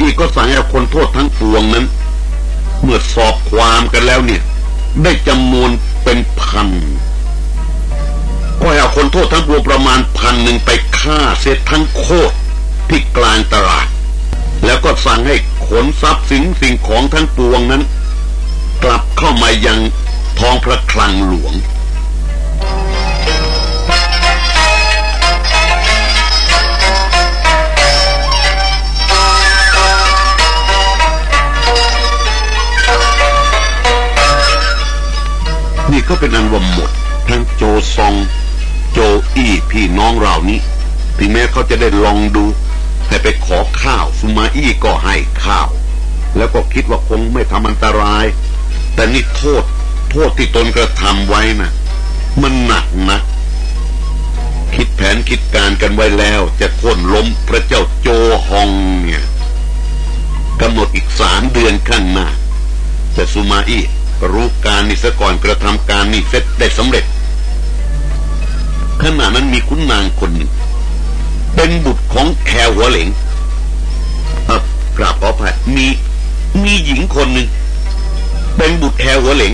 อีกก็สั่งให้คนโทษทั้งปวงนั้น เมื่อสอบความกันแล้วเนี่ย ได้จำนวนเป็นพันก็ให้เอาคนโทษทั้งปวงประมาณพันหนึ่งไปฆ่าเสียทั้งโคตรที่กลางตลาด แล้วก็สั่งให้ขนทรัพย์สินสิ่งของทั้งปวงนั้น กลับเข้ามายังท้องพระคลังหลวง นี่ก็เป็นอันว่าหมด ทั้งโจซอง โจอี้พี่น้องเรานี้ถึงแม้เขาจะได้ลองดูให้ไปขอข้าวสุมาอี้ก็ให้ข้าว แล้วก็คิดว่าคงไม่ทำอันตราย แต่นี่โทษ โทษที่ตนกระทำไว้นะมันหนักนะคิดแผนคิดการกันไว้แล้วจะโค่นล้มพระเจ้าโจฮองเนี่ยกำหนดอีกสามเดือนข้างหน้าแต่สุมาอี้ รู้การนี่ซะก่อนกระทำการนี่เสร็จได้สำเร็จขณะนั้นมีคุณนางคนหนึ่งเป็นบุตรของแคร์หัวเหลงออกราบขออภัยมีมีหญิงคนหนึ่งเป็นบุตรแฮหัวเหลง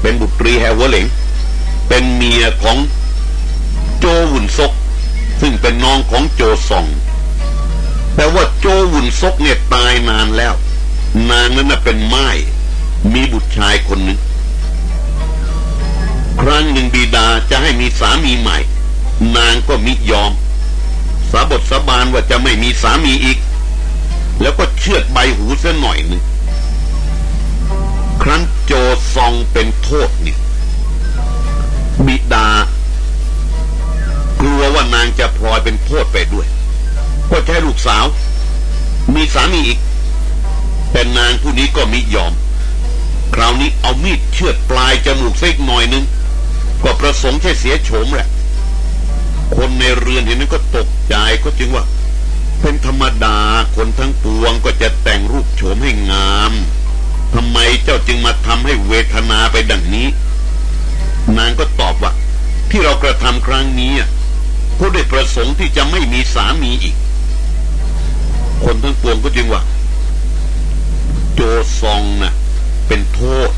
เป็นบุตรีแฮหัวเหลง เป็นเมียของโจวุ่นซก ซึ่งเป็นน้องของโจซองแต่ว่าโจวุ่นซกเนี่ยตายนานแล้ว นางนั้นน่ะเป็นไม้ มีบุตรชายคนหนึ่ง ครั้งหนึ่งบิดาจะให้มีสามีใหม่ นางก็มิยอม สาบทสาบานว่าจะไม่มีสามีอีก แล้วก็เชือดใบหูเส้นหน่อยหนึ่งครั้นโจซองเป็นโทษนี่บิดากลัวว่านางจะพลอยเป็นโทษไปด้วย ก็ใช้ลูกสาว มีสามีอีก แต่นางผู้นี้ก็มิยอม คราวนี้เอามีดเชือดปลายจมูกเส้กหน่อยนึง ก็ประสงค์แค่เสียโฉมแหละ คนในเรือนเห็นนั้นก็ตกใจก็จึงว่า เป็นธรรมดาคนทั้งปวงก็จะแต่งรูปโฉมให้งามทำไมเจ้าจึงมาทำให้เวทนาไปดังนี้ นางก็ตอบว่า ที่เรากระทำครั้งนี้เพราะได้ประสงค์ที่จะไม่มีสามีอีก คนทั้งปวงก็จึงว่า โจซองนะ่ะ เป็นโทษ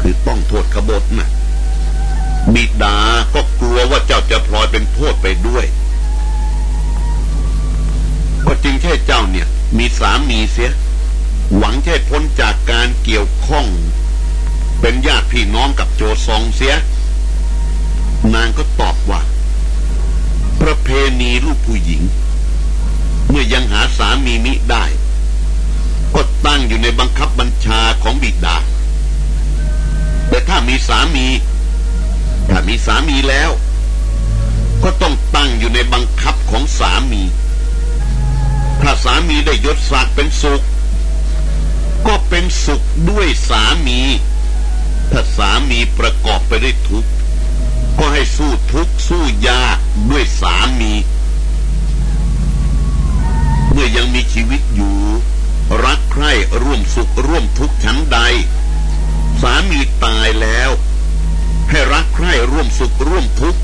คือต้องโทษขบฏนะ่ะบิดาก็กลัวว่าเจ้าจะพลอยเป็นโทษไปด้วย ก็จริงแค่เจ้าเนี่ย มีสามีเสีย หวังแค่พ้นจากการเกี่ยวข้อง เป็นญาติพี่น้องกับโจซองเสีย นางก็ตอบว่า ประเพณีลูกผู้หญิง เมื่อยังหาสามีมิได้ ก็ตั้งอยู่ในบังคับบัญชาของบิดา แต่ถ้ามีสามี ถ้ามีสามีแล้ว ก็ต้องตั้งอยู่ในบังคับของสามี ถ้าสามีได้ยศศักดิ์เป็นสุข ก็เป็นสุขด้วยสามี ถ้าสามีประกอบไปด้วยทุกข์ ก็ให้สู้ทุกข์สู้ยากด้วยสามี เมื่อยังมีชีวิตอยู่ รักใคร่ร่วมสุขร่วมทุกข์ชั้นใด สามีตายแล้ว ให้รักใคร่ร่วมสุขร่วมทุกข์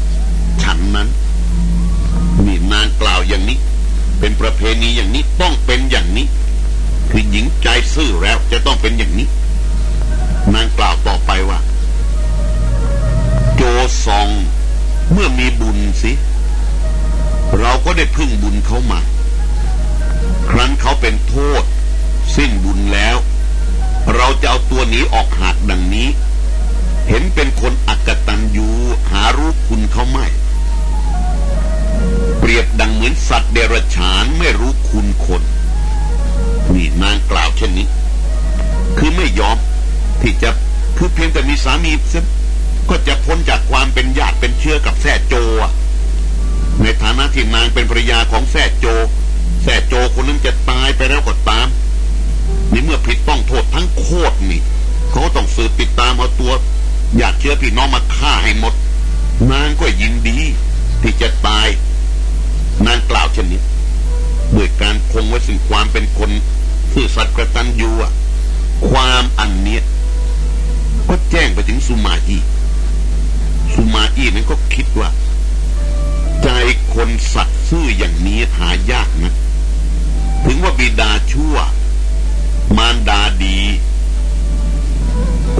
ฉันนั้นนี่นางกล่าวอย่างนี้ เป็นประเพณีอย่างนี้ต้องเป็นอย่างนี้คือหญิงใจซื่อแล้วจะต้องเป็นอย่างนี้ นางกล่าวต่อไปว่า โจซองเมื่อมีบุญสิ เราก็ได้พึ่งบุญเขามา ครั้นเขาเป็นโทษ สิ้นบุญแล้ว เราจะเอาตัวหนีออกหากดังนี้ เห็นเป็นคนอักตันยูหารู้คุณเขาไม่ เปรียบดังเหมือนสัตว์เดรัจฉานไม่รู้คุณคนนี่นางกล่าวเช่นนี้ คือไม่ยอมที่จะคือเพียงแต่มีสามีเสก็จะพ้นจากความเป็นญาติเป็นเชื้อกับแท่โจ ในฐานะที่นางเป็นภรรยาของแท่โจแท่โจคนนั้นจะตายไปแล้วก็ตาม นี่เมื่อผิดต้องโทษทั้งโคตรนี่เขาต้องสืบติดตามเอาตัวญาติเชื้อพี่น้องมาฆ่าให้หมด นางก็ยินดี ที่จะตาย นางกล่าวเช่นนี้ด้วยการคงไว้ซึ่งความเป็นคนที่สัตย์กระตันยูอะความอันเนี้ยก็แจ้งไปถึงสุมาอีสุมาอีนั้นก็คิดว่า ใจคนสัตย์ซื่ออย่างนี้หายากนะ ถึงว่าบิดาชั่ว มารดาดี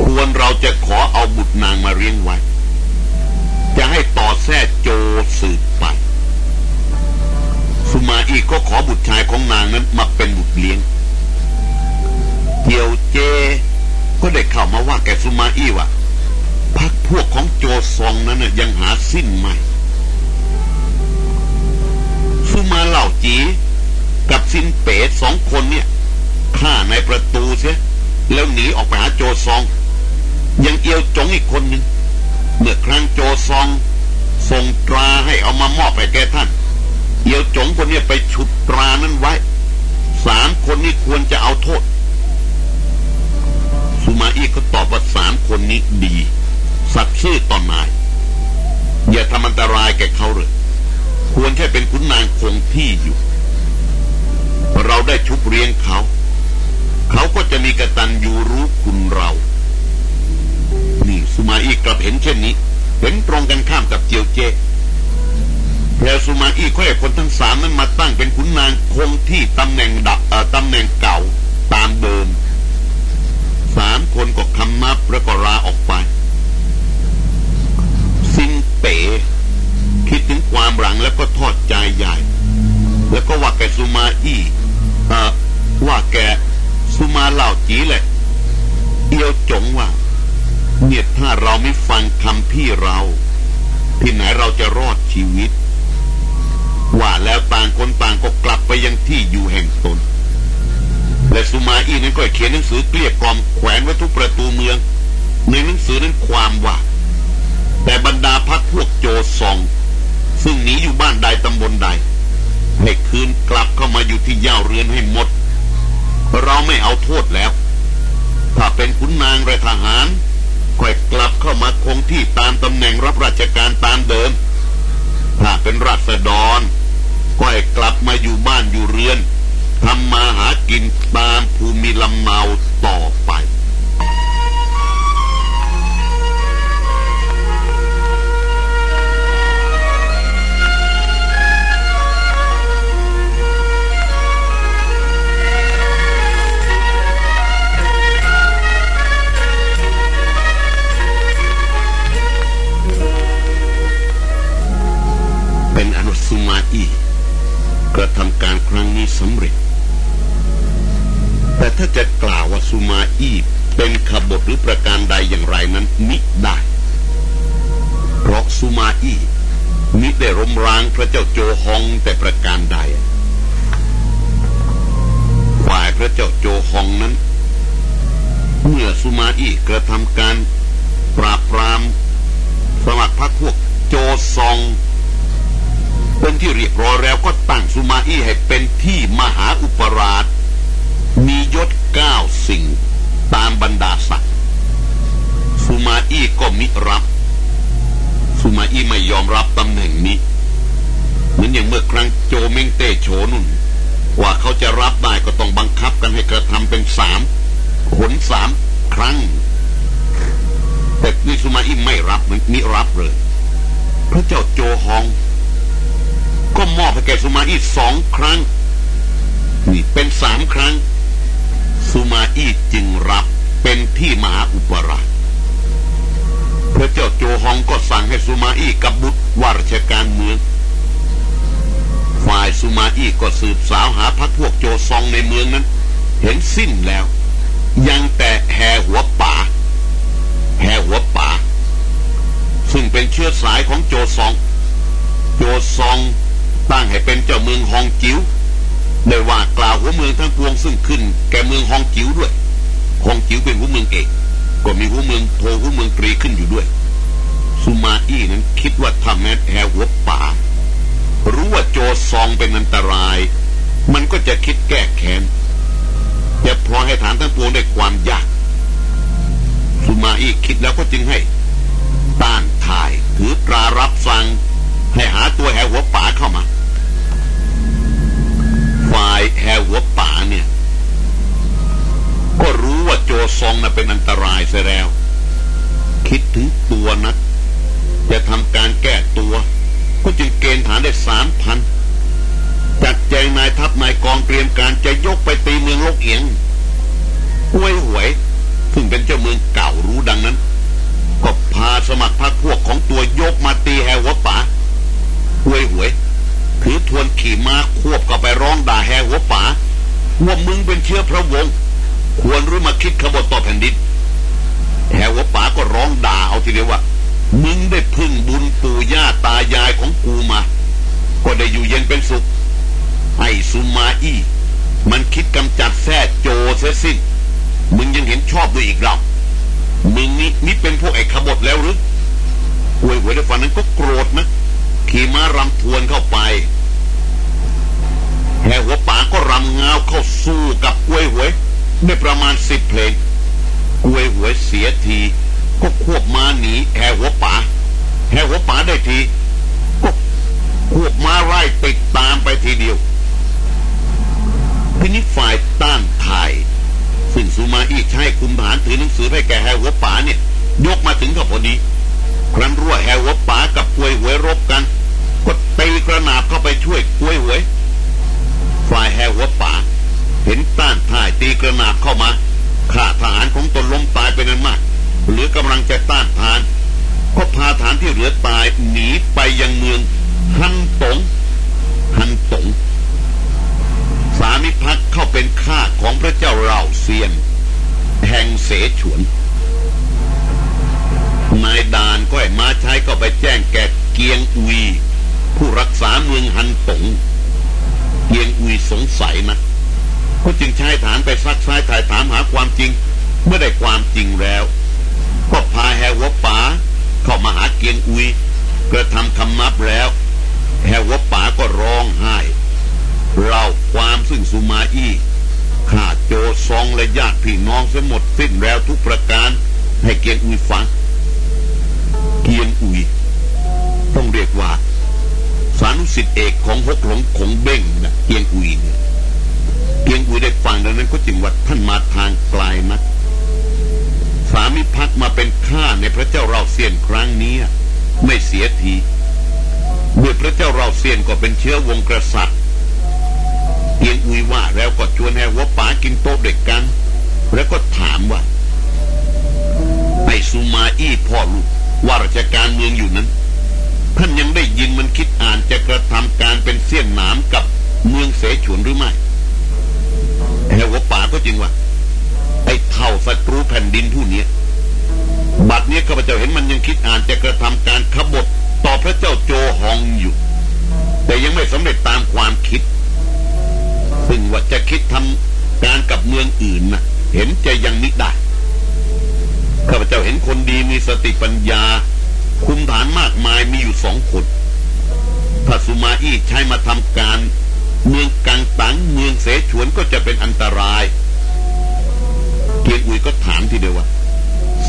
ควรเราจะขอเอาบุตรนางมาเลี้ยงไว้ จะให้ต่อแท้โจสืบไป สุมาอีกก็ขอบุตรชายของนางนั้นมาเป็นบุตรเลี้ยงเกียวเจ ก็ได้เข้ามาว่าแกสุมาอีว่าพักพวกของโจซองนั้นน่ยยังหาสิ้นไม่สุมาเหล่าจี กับซินเป๋สองคนเนี่ย ฆ่าในประตูเสีย แล้วหนีออกไปหาโจซอง ยังเอียวจงอีกคนหนึ่งเมื่อครั้งโจซองส่งตราให้เอามามอบให้แกท่าน เอียวจงคนนี้ไปฉุดตรานั้นไว้ สามคนนี้ควรจะเอาโทษ สุมาอีก็ตอบว่าสามคนนี้ดี สัตย์ซื่อต่อนาย อย่าทำอันตรายแก่เขาเลยควรแค่เป็นขุนนางคงที่อยู่ เราได้ชุบเรียงเขา เขาก็จะมีกระตันยูรู้คุณเรา นี่สุมาอีกลับเห็นเช่นนี้ เห็นตรงกันข้ามกับเจียวเจแล้วสุมาอีก็ให้คนทั้งสามนั้นมาตั้งเป็นขุนนางคงที่ตำแหน่งดับตำแหน่งเก่าตามเดิมสามคนก็คำนับแล้วก็ลาออกไปซินเป๋คิดถึงความหลังแล้วก็ทอดใจใหญ่ แล้วก็ว่าแกสุมาอี้เออว่าแก สุมาเหล่าจีแหละเอียวจงว่าเนี่ยถ้าเราไม่ฟังคำพี่เรา ที่ไหนเราจะรอดชีวิต ว่าแล้วต่างคนต่างก็กลับไปยังที่อยู่แห่งตน และสุมาอีนั้นก็เขียนหนังสือเกลี้ยกล่อมแขวนไว้ทุกประตูเมือง ในหนังสือนั้นความว่า แต่บรรดาพักพวกโจซอง ซึ่งหนีอยู่บ้านใดตำบลใดให้คืนกลับเข้ามาอยู่ที่ย่าเรือนให้หมด เราไม่เอาโทษแล้ว ถ้าเป็นขุนนางไรทหารค่อยกลับเข้ามาคงที่ตามตำแหน่งรับราชการตามเดิม ถ้าเป็นราษฎรก็ให้กลับมาอยู่บ้านอยู่เรือนทำมาหากินตามภูมิลำเนาต่อไป เป็นอนุสุมาอีกระทำการครั้งนี้สำเร็จ แต่ถ้าจะกล่าวว่าสุมาอีเป็นขบฏหรือประการใดอย่างไรนั้นมิได้ เพราะสุมาอีมิได้รมร้างพระเจ้าโจฮองแต่ประการใด ฝ่ายพระเจ้าโจฮองนั้น เมื่อสุมาอีกระทำการปราบปรามสมัครพรรคพวกโจซอง เป็นที่เรียบร้อยแล้วก็ตั้งสุมาอี้ให้เป็นที่มหาอุปราช มียศเก้าสิ่งตามบรรดาศักดิ์สุมาอี้ก็มิรับสุมาอี้ไม่ยอมรับตำแหน่งนี้ เหมือนอย่างเมื่อครั้งโจเมงเตโฉนุ่นกว่าเขาจะรับได้ก็ต้องบังคับกันให้กระทำเป็นสามหนสามครั้ง แต่นี่สุมาอี้ไม่รับมันมิรับเลยพระเจ้าโจฮอง ก็มอบให้แกสุมาอี้สองครั้ง นี่เป็นสามครั้ง สุมาอี้จึงรับเป็นที่มหาอุปราชพระเจ้าโจฮองก็สั่งให้สุมาอี้กับบุตรวาราชการเมือง ฝ่ายสุมาอี้ก็สืบสาวหาพักพวกโจซองในเมืองนั้น เห็นสิ้นแล้ว ยังแต่แห่หัวป่าแห่หัวป่าซึ่งเป็นเชื้อสายของโจซอง โจซอง ตั้งให้เป็นเจ้าเมืองฮองจิ๋วได้ว่ากล่าวหัวเมืองทั้งปวงซึ่งขึ้น แก่เมืองฮองจิ๋วด้วยฮองจิ๋วเป็นหัวเมืองเอก ก็มีหัวเมืองโทหัวเมืองตรีขึ้นอยู่ด้วยสุมาอี้นั้นคิดว่าถ้าแม้แห่หัวป่า รู้ว่าโจซองเป็นอันตราย มันก็จะคิดแก้แค้นจะพลอยให้ฐานทั้งปวงได้ความยากสุมาอี้คิดแล้วก็จึงให้ต้านทายถือตรารับสั่งให้หาตัวแหวหัวป่าเข้ามา ฝ่ายแหวหัวป่าเนี่ย ก็รู้ว่าโจซองน่ะเป็นอันตรายเสียแล้ว คิดถึงตัวนัก จะทำการแก้ตัว ก็จึงเกณฑ์ฐานได้สามพันจัดแจงนายทัพนายกองเตรียมการจะยกไปตีเมืองลกเอียงกล้วยหวยซึ่งเป็นเจ้าเมืองเก่ารู้ดังนั้น ก็พาสมัครพรรคพวกของตัวยกมาตีแหวหัวป่ากล้วยหวย ถือทวนขี่ม้าควบเข้าไปร้องด่าแหวหัวป่าว่ามึงเป็นเชื้อพระวงศ์ควรรู้มาคิดขบฏต่อแผ่นดินแหวหัวป่าก็ร้องด่าเอาทีเดียวว่า มึงได้พึ่งบุญปู่ย่าตายายของกูมา ก็ได้อยู่เย็นเป็นสุขไอ้สุมาอี้มันคิดกำจัดแท้โจเสียสิ้น มึงยังเห็นชอบด้วยอีกหรอมึงนี่นี่เป็นพวกไอ้ขบฏแล้วหรือหวยหวยในฝันนั้นก็โกรธนะขี่ม้ารำทวนเข้าไป แห่หัวป่าก็รำงาวเข้าสู้กับกล้วยหวยได้ประมาณสิบเพลงกล้วยหวยเสียที ก็ควบม้าหนีแห่หัวป่าแห่หัวป่าได้ที ก็ควบม้าไล่ติดตามไปทีเดียวทีนี้ฝ่ายต้านไทยซึ่งสุมาอีกใช้คุมฐานถือหนังสือให้แก่แฮหัวป๋าเนี่ย ยกมาถึงก็พอดีครั้นรั่วแฮหัวป๋ากับกวยหวยรบกัน ก็ตีกระนาบเข้าไปช่วยกวยหวย ฝ่ายแฮหัวป๋าเห็นต้านทายตีกระนาบเข้ามาข้าทหารของตนล้มตายไปนั้นมาก เหลือกำลังจะต้านทาน ก็พาฐานที่เหลือตายหนีไปยังเมืองฮันตงฮันตงสามิพักเข้าเป็นข้าของพระเจ้าเราเซียน แห่งเสฉวนนายดานก็ให้มาใช้ก็ไปแจ้งแก่เกียงอุยผู้รักษาเมืองฮันตง เกียงอุยสงสัยนะก็จึงใช้ฐานไปซักซ้ายถ่ายถามหาความจริง เมื่อได้ความจริงแล้วก็พาแฮวป๋าเข้ามาหาเกียงอุยกระทำคำนับแล้วแฮวป๋าก็ร้องไห้เราความซึ่งสุมาอี้ข้าโจซองและญาติพี่น้องเสียหมดสิ้นแล้วทุกประการให้เกียงอุยฟัง เกียงอุยต้องเรียกว่าานุสิทธิเอกของฮกหลงขงเบ้งนะเกียงอุยเนี่ยเกียงอุยได้ฟังดังนั้นก็จึงว่าท่านมาทางไกลนะสามิพักมาเป็นข้าในพระเจ้าเราเซียนครั้งนี้ ไม่เสียทีเมื่อพระเจ้าเราเซียนก็เป็นเชื้อวงกษัตริย์เกียงอุยว่าแล้วก็ชวนให้หัวป๋ากินโต๊ะเด็กกัน แล้วก็ถามว่าไอซูมาอี้พ่อลูกว่าราชการเมืองอยู่นั้น ท่านยังได้ยินมันคิดอ่านจะกระทำการเป็นเสี้ยนหนามกับเมืองเสฉวนหรือไม่แห่หัวป๋าก็จริงว่าไอ้เท่าศัตรูแผ่นดินผู้นี้บัดนี้ข้าพเจ้าเห็นมันยังคิดอ่านจะกระทำการขบฏต่อพระเจ้าโจฮองอยู่ แต่ยังไม่สำเร็จตามความคิด ซึ่งว่าจะคิดทำการกับเมืองอื่นนะเห็นจะยังนิได้ข้าพเจ้าเห็นคนดีมีสติปัญญา คุมฐานมากมายมีอยู่สองคนถ้าสุมาอี้ใช้มาทำการ เมืองกังตังเมืองเสฉวนก็จะเป็นอันตรายเกียงอุยก็ถามทีเดียวว่า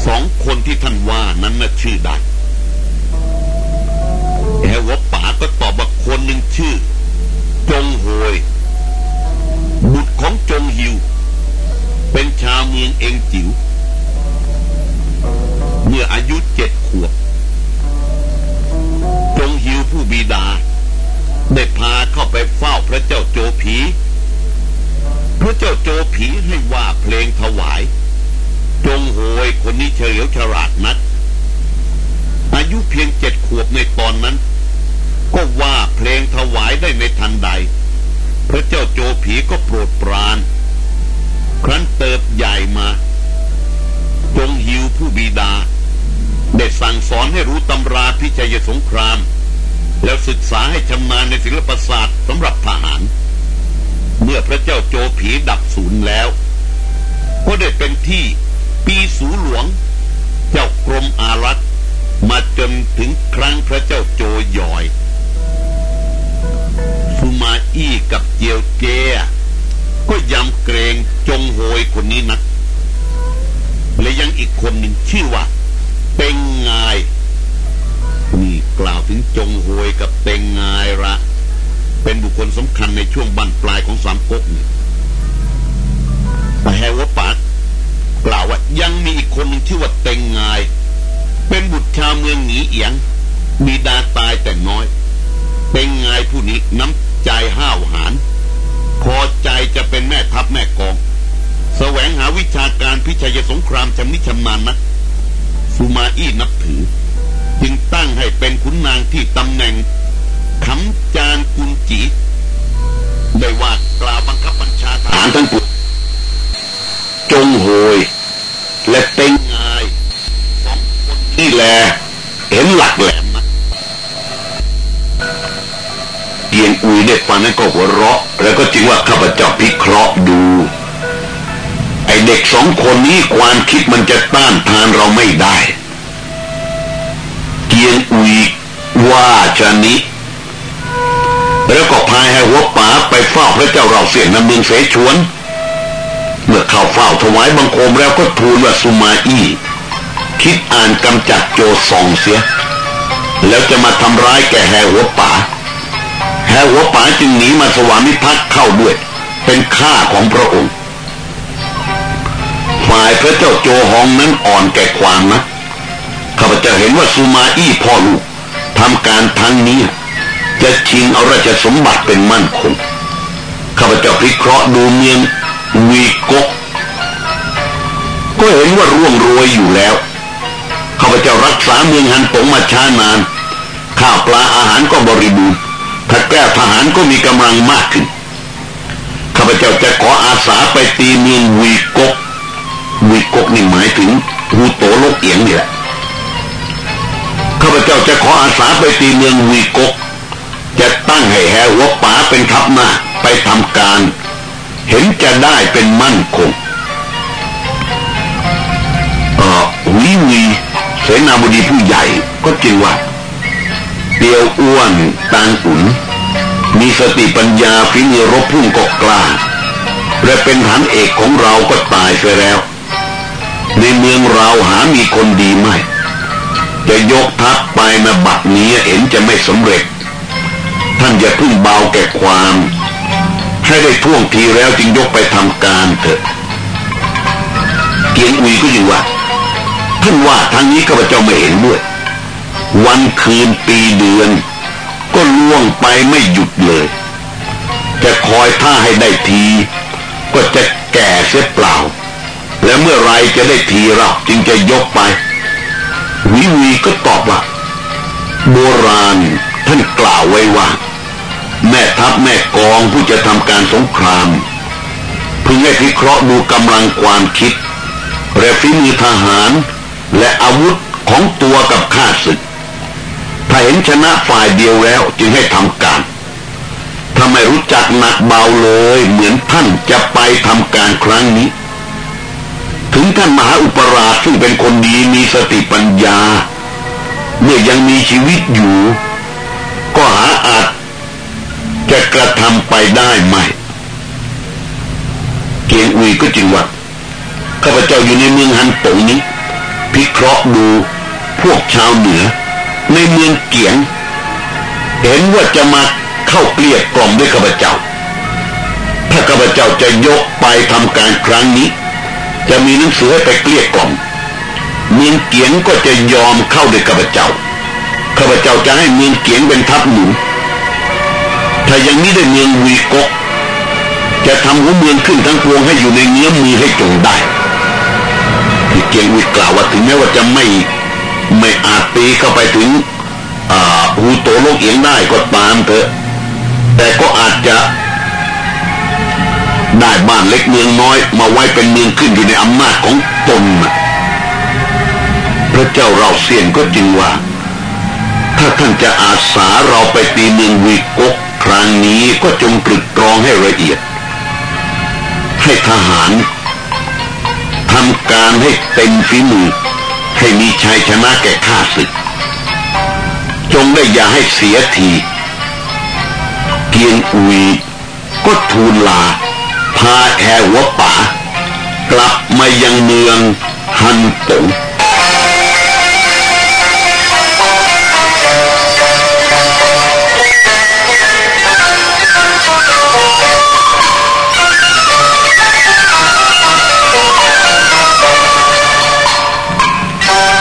สองคนที่ท่านว่านั้นน่ะชื่อใดแอวป๋าก็ตอบว่าคนหนึ่งชื่อ จงโหยบุตรของจงฮิว เป็นชาวเมืองเองจิว๋วเมื่ออายุเจ็ดขวบ ฮิวผู้บิดา ได้พาเข้าไปเฝ้าพระเจ้าโจผี พระเจ้าโจผีให้ว่าเพลงถวาย จงโหยคนนี้เฉลียวฉลาดนัก อายุเพียงเจ็ดขวบในตอนนั้น ก็ว่าเพลงถวายได้ในทันใด พระเจ้าโจผีก็โปรดปราน ครั้นเติบใหญ่มา จงหิวผู้บิดาได้สั่งสอนให้รู้ตำราพิชัยสงคราม แล้วศึกษาให้ชำนาญในศิลปศาสตร์สำหรับทหาร เมื่อพระเจ้าโจผีดับศูนย์แล้ว ก็ได้เป็นที่ปีสูหลวง เจ้ากรมอารักษ์มาจนถึงครั้งพระเจ้าโจยอยสุมาอี้กับเจียวเจก็ยำเกรงจงโหยคนนี้นัก และยังอีกคนหนึ่งชื่อว่าเต็ง กล่าวถึงจงโหยกับเต็งงายละเป็นบุคคลสำคัญในช่วงบั้นปลายของสามก๊กนี่แต่แฮวปากกล่าวว่ายังมีอีกคนหนึ่งชื่ว่าเต็งงเป็นบุตรชาวเมืองหนีเอียง มีดาตายแต่น้อยเต็งงผู้นี้น้ำใจห้าวหาญพอใจจะเป็นแม่ทัพแม่กอง แสวงหาวิชาการพิชัยสงครามชำนิชำนาญนะสุมาอี้นับถือ จึงตั้งให้เป็นขุนนางที่ตำแหน่งคำจานกุลจีได้ว่ากล่าวบังคับบัญชาทหารทั้งปวงจงโหย และเต็งงายสองคนนี่แหละเห็นหลักแหลมนะเกียงอุยได้ฟังนั้นก็หัวเราะ แล้วก็จึงว่าข้าพเจ้าพิเคราะห์ดู ไอเด็กสองคนนี้ความคิดมันจะต้านทานเราไม่ได้ ยงอุยว่าชนิแล้วก็พายให้หัวป๋าไปเฝ้าพระเจ้าเราเสียนนำเมืองเสฉวน เมื่อเข้าเฝ้าถวายบังคมแล้วก็ทูลว่าสุมาอี้คิดอ่านกำจัดโจซองเสีย แล้วจะมาทำร้ายแก่แหหัวป๋าแหหัวป๋าจึงหนีมาสวามิภักดิ์เข้าด้วย เป็นข้าของพระองค์ฝ่ายพระเจ้าโจฮองนั้นอ่อนแก่ความนะ ข้าพเจ้าเห็นว่าสุมาอี้พ่อลูกทำการทั้งนี้ จะชิงเอาราชสมบัติเป็นมั่นคงข้าพเจ้าพิเคราะห์ดูเมืองวีกกก็เห็นว่าร่วงรวยอยู่แล้วข้าพเจ้ารักษาเมืองฮันตงมาช้านาน ข้าวปลาอาหารก็บริบูรณ์ถ้าแก้ทหารก็มีกำลังมากขึ้นข้าพเจ้าจะขออาสาไปตีเมืองวีกกวีกกนี่หมายถึงฮูโตโลกเอียงนี่แหละ พเจ้าจะขออาสาไปตีเมืองวีกก จะตั้งให้แหหัวป๋าเป็นทัพหน้าไปทำการ เห็นจะได้เป็นมั่นคงเออวีวีเสนาบดีผู้ใหญ่ก็จริงว่าเตียวอ้วนตางขุนมีสติปัญญาฝีมือรบพุ่งก็กล้าและเป็นฐานเอกของเราก็ตายไปแล้ว ในเมืองเราหามีคนดีไหม จะยกทัพไปนะบัดนี้เห็นจะไม่สำเร็จ ท่านอย่าพึ่งเบาแก่ความ ให้ได้ท่วงทีแล้วจึงยกไปทำการเถอะ เกียงอุยก็อยู่ว่าท่านว่าทางนี้ข้าพเจ้าไม่เห็นด้วย วันคืนปีเดือน ก็ล่วงไปไม่หยุดเลย จะคอยท่าให้ได้ที ก็จะแก่เสียเปล่า และเมื่อไรจะได้ทีเราจึงจะยกไป วิวีก็ตอบว่า โบราณท่านกล่าวไว้ว่า แม่ทัพแม่กองผู้จะทำการสงคราม พึงให้พิเคราะห์ดูกำลังความคิดและฝีมือทหาร และอาวุธของตัวกับข้าศึก ถ้าเห็นชนะฝ่ายเดียวแล้วจึงให้ทำการถ้าไม่รู้จักหนักเบาเลย เหมือนท่านจะไปทำการครั้งนี้ ถึงท่านมหาอุปราชซึ่งเป็นคนดีมีสติปัญญา เมื่อยังมีชีวิตอยู่ ก็หาอาจจะกระทำไปได้ไหม เกียงอุยก็จึงว่าข้าพเจ้าอยู่ในเมืองฮันตงนี้ พิเคราะห์ดูพวกชาวเหนือ ในเมืองเกียง เห็นว่าจะมาเข้าเกลียดกล่อมด้วยข้าพเจ้า ถ้าข้าพเจ้าจะยกไปทำการครั้งนี้ จะมีหนังสือให้ไปเกลี้ยกล่อมเมืองเกียงก็จะยอมเข้าด้วยข้าพเจ้าข้าพเจ้าจะให้เมืองเกียงเป็นทัพหนุนถ้ายังนี้ได้เมืองวีกกจะทำหัวเมืองขึ้นทั้งพวงให้อยู่ในเงื้อมือให้จงได้ที่เกียงวิกล่าวว่าถึงแม้ว่าจะไม่ไม่อาจตีเข้าไปถึงหูโตโลกเอียงได้ก็ตามเถอะ แต่ก็อาจจะ ได้บ้านเล็กเมืองน้อยมาไว้เป็นเมืองขึ้นอยู่ในอำนาจของตนพระเจ้าเราเสียนก็จึงว่า ถ้าท่านจะอาสาเราไปตีเมืองวีกกครั้งนี้ก็จงตรึกตรองให้ละเอียด ให้ทหารทำการให้เต็มฝีมือ ให้มีชัยชนะแก่ข้าศึก จงได้อย่าให้เสียที เกียงอุยก็ทูลลา พาแหัวป่ากลับมายังเมืองฮันตง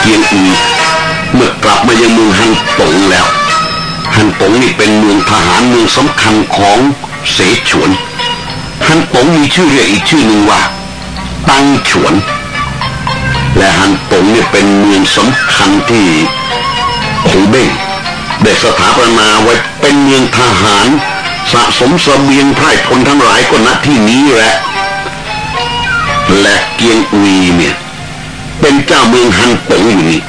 เกียงอุยเมื่อกลับมายังเมืองฮันตงแล้ว ฮันตงนี่เป็นเมืองทหารเมืองสำคัญของเสฉวน ฮันตงมีชื่อเรียกอีกชื่อหนึ่งว่า ตังฉวน และฮันตงเนี่ยเป็นเมืองสำคัญที่คงเบ้งได้สถาปนาไว้เป็นเมืองทหาร สะสมสเสบียงไพร่พลทั้งหลายก็ณที่นี้แหละ และเกียงอุยเนี่ยเป็นเจ้าเมืองฮันตงอยู่นี่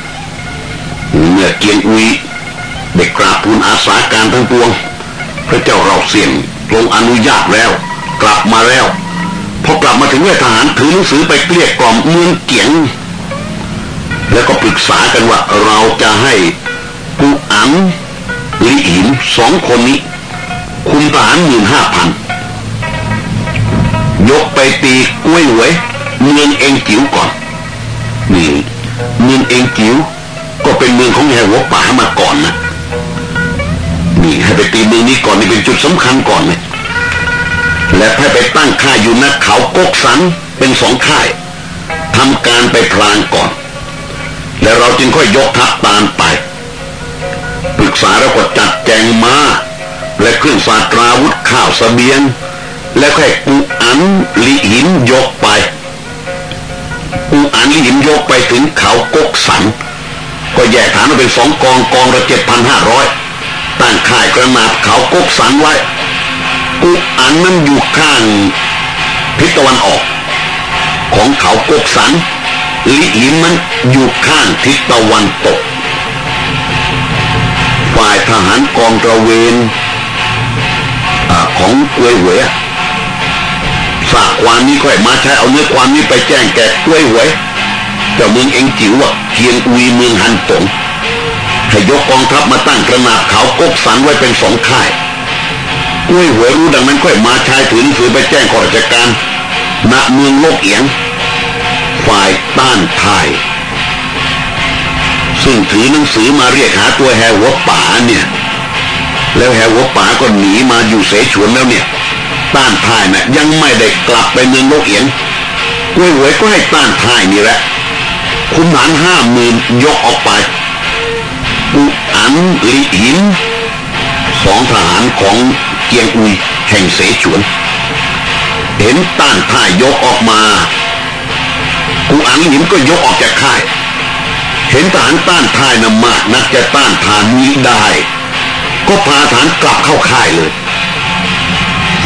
เมื่อเกียงอุยได้กราบทูลอาสาการทั้งปวง พระเจ้าเราเสียงลงอนุญาตแล้ว กลับมาแล้วพอกลับมาถึงเวทหารถือหนังสือไปเกลี้ยกล่อมเมืองเกียง แล้วก็ปรึกษากันว่าเราจะให้กูอังลิอินสองคนนี้ คุมทหารหมื่นห้าพันยกไปตีกล้วยหวยเมืองเองจิ๋วก่อนนี่เมืองเองจิ๋วก็เป็นเมืองของแห่หัวป่ามาก่อนนะนี่ให้ไปตีเมืองนี้ก่อนนี่เป็นจุดสำคัญก่อนเลย และให้ไปตั้งค่ายอยู่นะเขากกสันเป็นสองค่ายทำการไปพลางก่อน แล้วเราจึงค่อยยกทัพตามไปปรึกษาแล้วก็จัดแจงมาและเครื่องสาตราวุธข้าวสเสบียง และค่อยกูอันลิหินยกไปกูอันลิหินยกไปถึงเขากกสัน ก็แยกฐานเป็นสองกองกองละเจ็ดพันห้าร้อยตั้งค่ายกระนาบเขากกสันไว้ กูอันนั้นอยู่ข้างทิศตะวันออก ของเขากกสัน ลิหินมันอยู่ข้างทิศตะวันตก ฝ่ายทหารกองตระเวนอของกล้วยหวยฝากความนี้ค่อยมาใช้เอาเนื้อความนี้ไปแจ้งแก่กล้วยหวยเจ้าเมืองเองจิ๋วว่าเกียงอุยเมืองฮันตงให้ยกกองทัพมาตั้งกระนาบเขากกสันไว้เป็นสองค่าย กล้วยหวยรู้ดังนั้นค่อยมาใช้ถือหนังสือไปแจ้งข้อราชการณเมืองโลกเอียง ฝ่ายต้านทายซึ่งถือหนังสือมาเรียกหาตัวแหวหัวป่าเนี่ย แล้วแหวหัวป่าก็หนีมาอยู่เสฉวนแล้วเนี่ยต้านทายนะ่ะยังไม่ได้กลับไปเมืองโลกเอียงกล้วยหวยก็ให้ต้านทายนี่แหละ คุณหานห้าหมื่นยกออกไปอุอันลิหินสองทหารของ เกียงอุยแห่งเสฉวน เห็นต้านท่ายกออกมากูอันลิหินก็ยกออกจากค่าย เห็นทหารต้านทายนำมากนักจะต้านทานนี้ได้ ก็พาฐานกลับเข้าค่ายเลย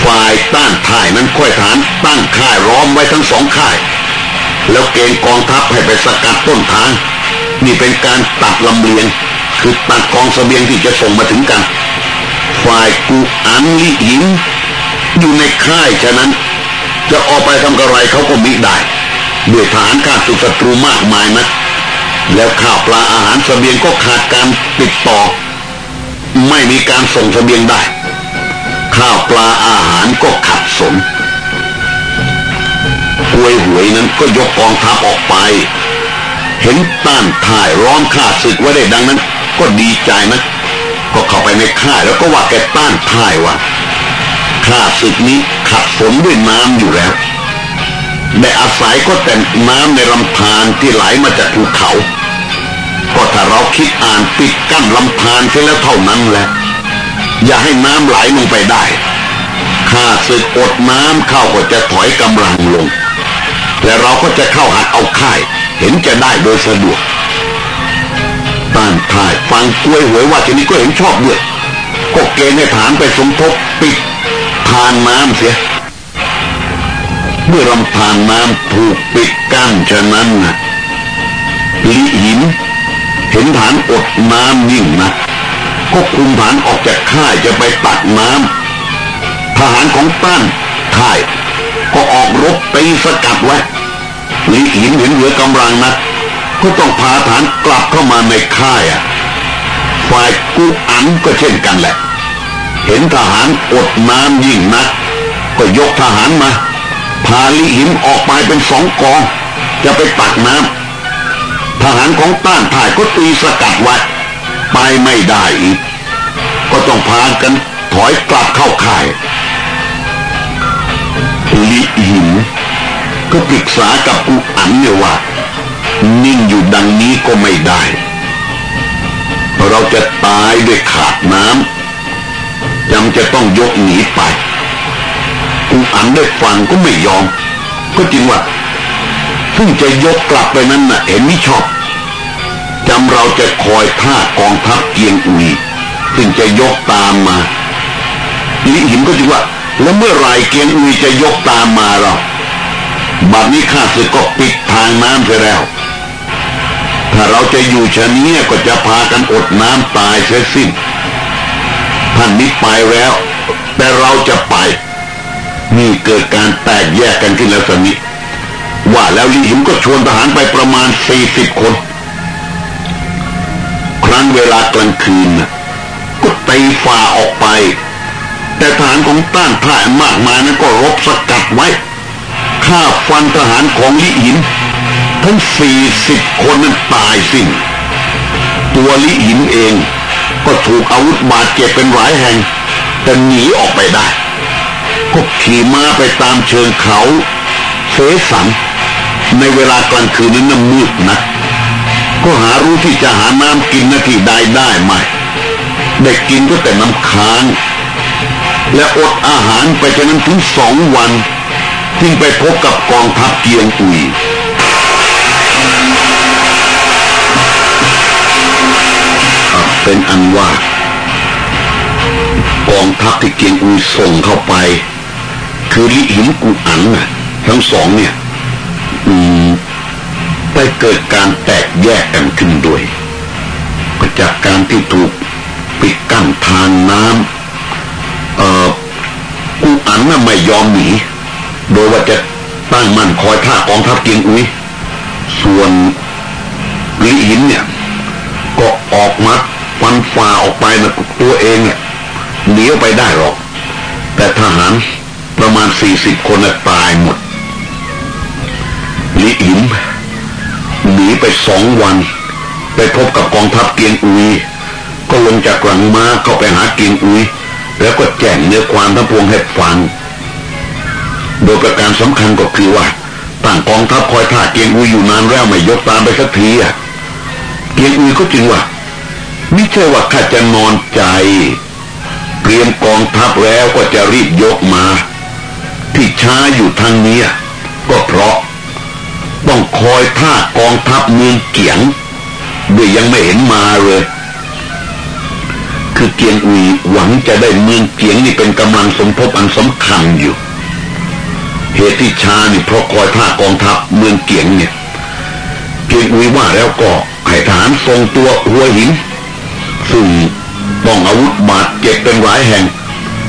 ฝ่ายต้านทายนั้นค่อยฐานตั้งค่ายร้อมไว้ทั้งสองค่าย แล้วเกณฑ์กองทัพให้ไปสกัดต้นทาง นี่เป็นการตัดลำเลียง คือตัดกองสเสบียงที่จะส่งมาถึงกัน ฝ่ายกูอันลิหิน อยู่ในค่ายฉะนั้น จะออกไปทำกระไรเขาก็มิได้ด้วยฐานข้าศึกศัตรูมากมายนะแล้วข้าวปลาอาหารสเสบียงก็ขาดการติดต่อ ไม่มีการส่งสเสบียงได้ ข้าวปลาอาหารก็ขัดสนกวยหวยนั้นก็ยกกองทัพออกไป เห็นต้านท่ายร้อนข้าศึกไว้ได้ดังนั้น ก็ดีใจนะ ก็เข้าไปในค่ายแล้วก็ว่าแกต้านท่ายว่าข้าศึกนี้ขัดฝนด้วยน้ำอยู่แล้วได้อาศัยก็แต่น้ำในลำธารที่ไหลมาจากภูเขา ก็ถ้าเราคิดอ่านปิดกั้นลำธารเสียแล้วเท่านั้นแหละ อย่าให้น้ำไหลลงไปได้ข้าศึกอดน้ำเข้าก็จะถอยกำลังลง และเราก็จะเข้าหัดเอาค่าย เห็นจะได้โดยสะดวก ต้านท่ายฟังกล้วยหวยว่าทีนี้ก็เห็นชอบด้วยก็เกณฑ์ให้ฐานไปสมทบปิดทานน้ำเสีย เมื่อลำธารน้ำถูกปิดกั้นฉะนั้นนะลิหิน เห็นฐานอดน้ำยิ่งนะก็คุมฐานออกจากค่ายจะไปตักน้ำทหารของต้านค่าย ก็ออกรบตีสกัดไว้ลิหินเห็นเหลือกำลังนะก็ ต้องพาฐานกลับเข้ามาในค่ายอะฝ่ายกุอันก็เช่นกันแหละ เห็นทหารอดน้ำยิ่งนะก็ยกทหารมา พาลิหินออกไปเป็นสองกอง จะไปตักน้ำทหารของต้านถ่ายก็ตีสกัดไว้ไปไม่ได้อีก ก็ต้องพากันถอยกลับเข้าค่ายลิหินก็ปรึกษากับอุอันเนี่ยว่า นิ่งอยู่ดังนี้ก็ไม่ได้ เราจะตายด้วยขาดน้ำจำจะต้องยกหนีไปกูอันได้ฟังก็ไม่ยอม ก็จริงว่าเพิ่งจะยกกลับไปนั้นน่ะเห็นไม่ชอบจำเราจะคอยท่ากองทัพเกียงอุยซึ่งจะยกตามมาลิหิมก็จริงว่า แล้วเมื่อไรเกียงอุยจะยกตามมาเราบัดนี้ข้าศึกก็ปิดทางน้ำไปแล้ว ถ้าเราจะอยู่ชะนี้ก็จะพากันอดน้ำตายเสียสิ้นท่านนี้ไปแล้ว แต่เราจะไป นี่เกิดการแตกแยกกันขึ้นแล้วสนิว่าแล้วลีหิมก็ชวนทหารไปประมาณสี่สิบคน ครั้นเวลากลางคืนก็ตีฝ่าออกไป แต่ทหารของต้านท่ามากมายนั้นก็รบสกัดไว้ฆ่าฟันทหารของลิหิน ทั้งสี่สิบคนนั้นตายสิ้น ตัวลิหินเองก็ถูกอาวุธบาดเจ็บเป็นหลายแห่ง แต่หนีออกไปได้ ก็ขี่ม้าไปตามเชิงเขาเสสันในเวลากลางคืนนั้นมืดนะก็หารู้ที่จะหาน้ำกินนาทีใดได้ไหมได้กินก็แต่น้ำค้าง และอดอาหารไปจนนั้นถึงสองวัน จึงไปพบกับกองทัพเกียงอุย เป็นอันว่ากองทัพที่เกียงอุยส่งเข้าไป คือลิหินกูอันน่ะ ทั้งสองเนี่ย อืมไปเกิดการแตกแยกกันขึ้นด้วยก็จากการที่ถูกปิดกั้นทางน้ำเอ่อกูอันน่ะไม่ยอมหนีโดยว่าจะตั้งมั่นคอยท่ากองทัพเกียงอุยส่วนลิหินเนี่ย ก็ออกมา ฟันฝ่าออกไปนะตัวเองเนี่ยหนีออกไปได้หรอก แต่ทหารประมาณสี่สิบคนตายหมดลิอิมหนีไปสองวัน ไปพบกับกองทัพเกียงอุยก็ลงจากหลังม้าเข้าไปหาเกียงอุยแล้วก็แจ้งเนื้อความทั้งปวงให้ฟัง โดยประการสำคัญก็คือว่าตั้งกองทัพคอยท่าเกียงอุยอยู่นานแล้วไม่ยกตามไปสักทีอะเกียงอุยก็จึงว่า ไม่ใช่ว่าข้าจะนอนใจ เตรียมกองทัพแล้วก็จะรีบยกมา ที่ช้าอยู่ทางนี้ก็เพราะ ต้องคอยท่ากองทัพเมืองเกียงด้วยยังไม่เห็นมาเลย คือเกียงอุยหวังจะได้เมืองเกียงนี่เป็นกำลังสมทบอันสำคัญอยู่ เหตุที่ช้านี่เพราะคอยท่ากองทัพเมืองเกียงเนี่ย เกียงอุยว่าแล้วก็ให้ทารทรงตัวหัวหิน ซึ่งต้องอาวุธบาดเจ็บเป็นหลายแห่ง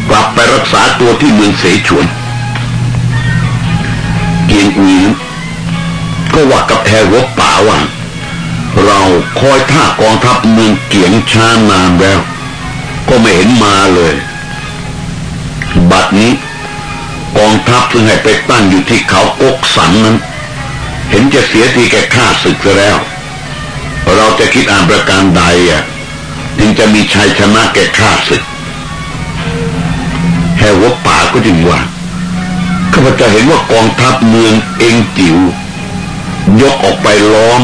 กลับไปรักษาตัวที่เมืองเสฉวน เกียงอุยก็ว่ากับแทวป่าว่าเราคอยท่ากองทัพเมืองเกียงช้านานแล้ว ก็ไม่เห็นมาเลย บัดนี้กองทัพซึ่งให้ไปตั้งอยู่ที่เขากกสันนั้น เห็นจะเสียทีแก่ข้าศึกซะแล้ว เราจะคิดอ่านประการใดอะ จึงจะมีชัยชนะแก่ข้าศึกแฮวป่าก็จึงว่าข้าพเจ้าเห็นว่ากองทัพเมืองเองจิ๋วยกออกไปล้อม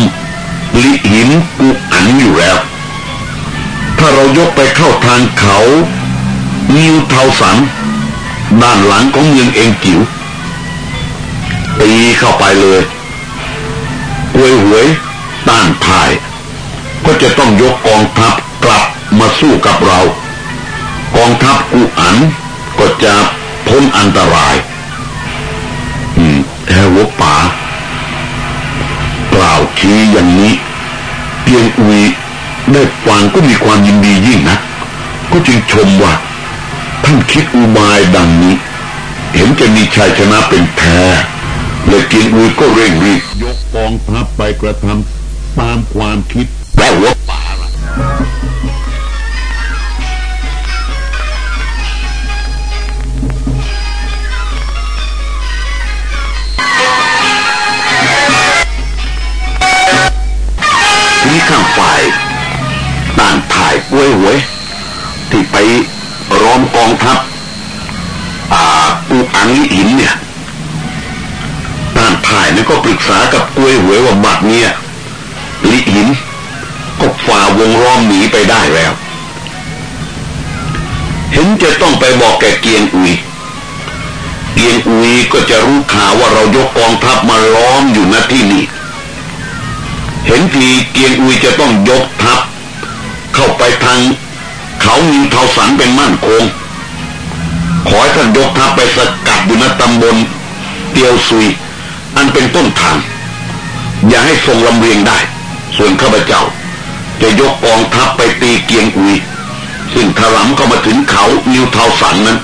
ลิหินกุอันอยู่แล้ว ถ้าเรายกไปเข้าทางเขานิวเทาสันด้านหลังของเมืองเองจิ๋วตีเข้าไปเลยกวยหวยต้านพาย ก็จะต้องยกกองทัพ กลับมาสู้กับเรา กองทัพกุอันก็จะพ้นอันตราย อืมแฮวป่ากล่าวชี้อย่างนี้ เพียงอุยได้ฟังก็มีความยินดียิ่งนะ ก็จึงชมว่า ท่านคิดอุบายดังนี้ เห็นจะมีชัยชนะเป็นแท้เลยกินอุยก็เร่งรีบยกกองทัพไปกระทำตามความคิดแล้วหัว ป่วยหวย ที่ไปร้อมกองทัพอ่าปูอังหินเนี่ยต่างถ่ายนี่ก็ปรึกษากับกล้วยหวยว่าบัดเนี่ยลิหินก็ฝ่าวงร้อมหนีไปได้แล้ว เห็นจะต้องไปบอกแกเกียงอุยเกียงอุยก็จะรู้ข่าวว่าเรายกกองทัพมาล้อมอยู่ณที่นี่เห็นทีเกียงอุยจะต้องยกทัพ เข้าไปทางเขามีเทาสันเป็นมั่นคง ขอให้ท่านยกทัพไปสกัดอยู่ณตำบลเตียวซุย อันเป็นต้นทาง อย่าให้ทรงลำเลียงได้ ส่วนข้าพเจ้า จะยกกองทัพไปตีเกียงอุยซึ่งถลำเข้ามาถึงเขานิวเทาสันนั้น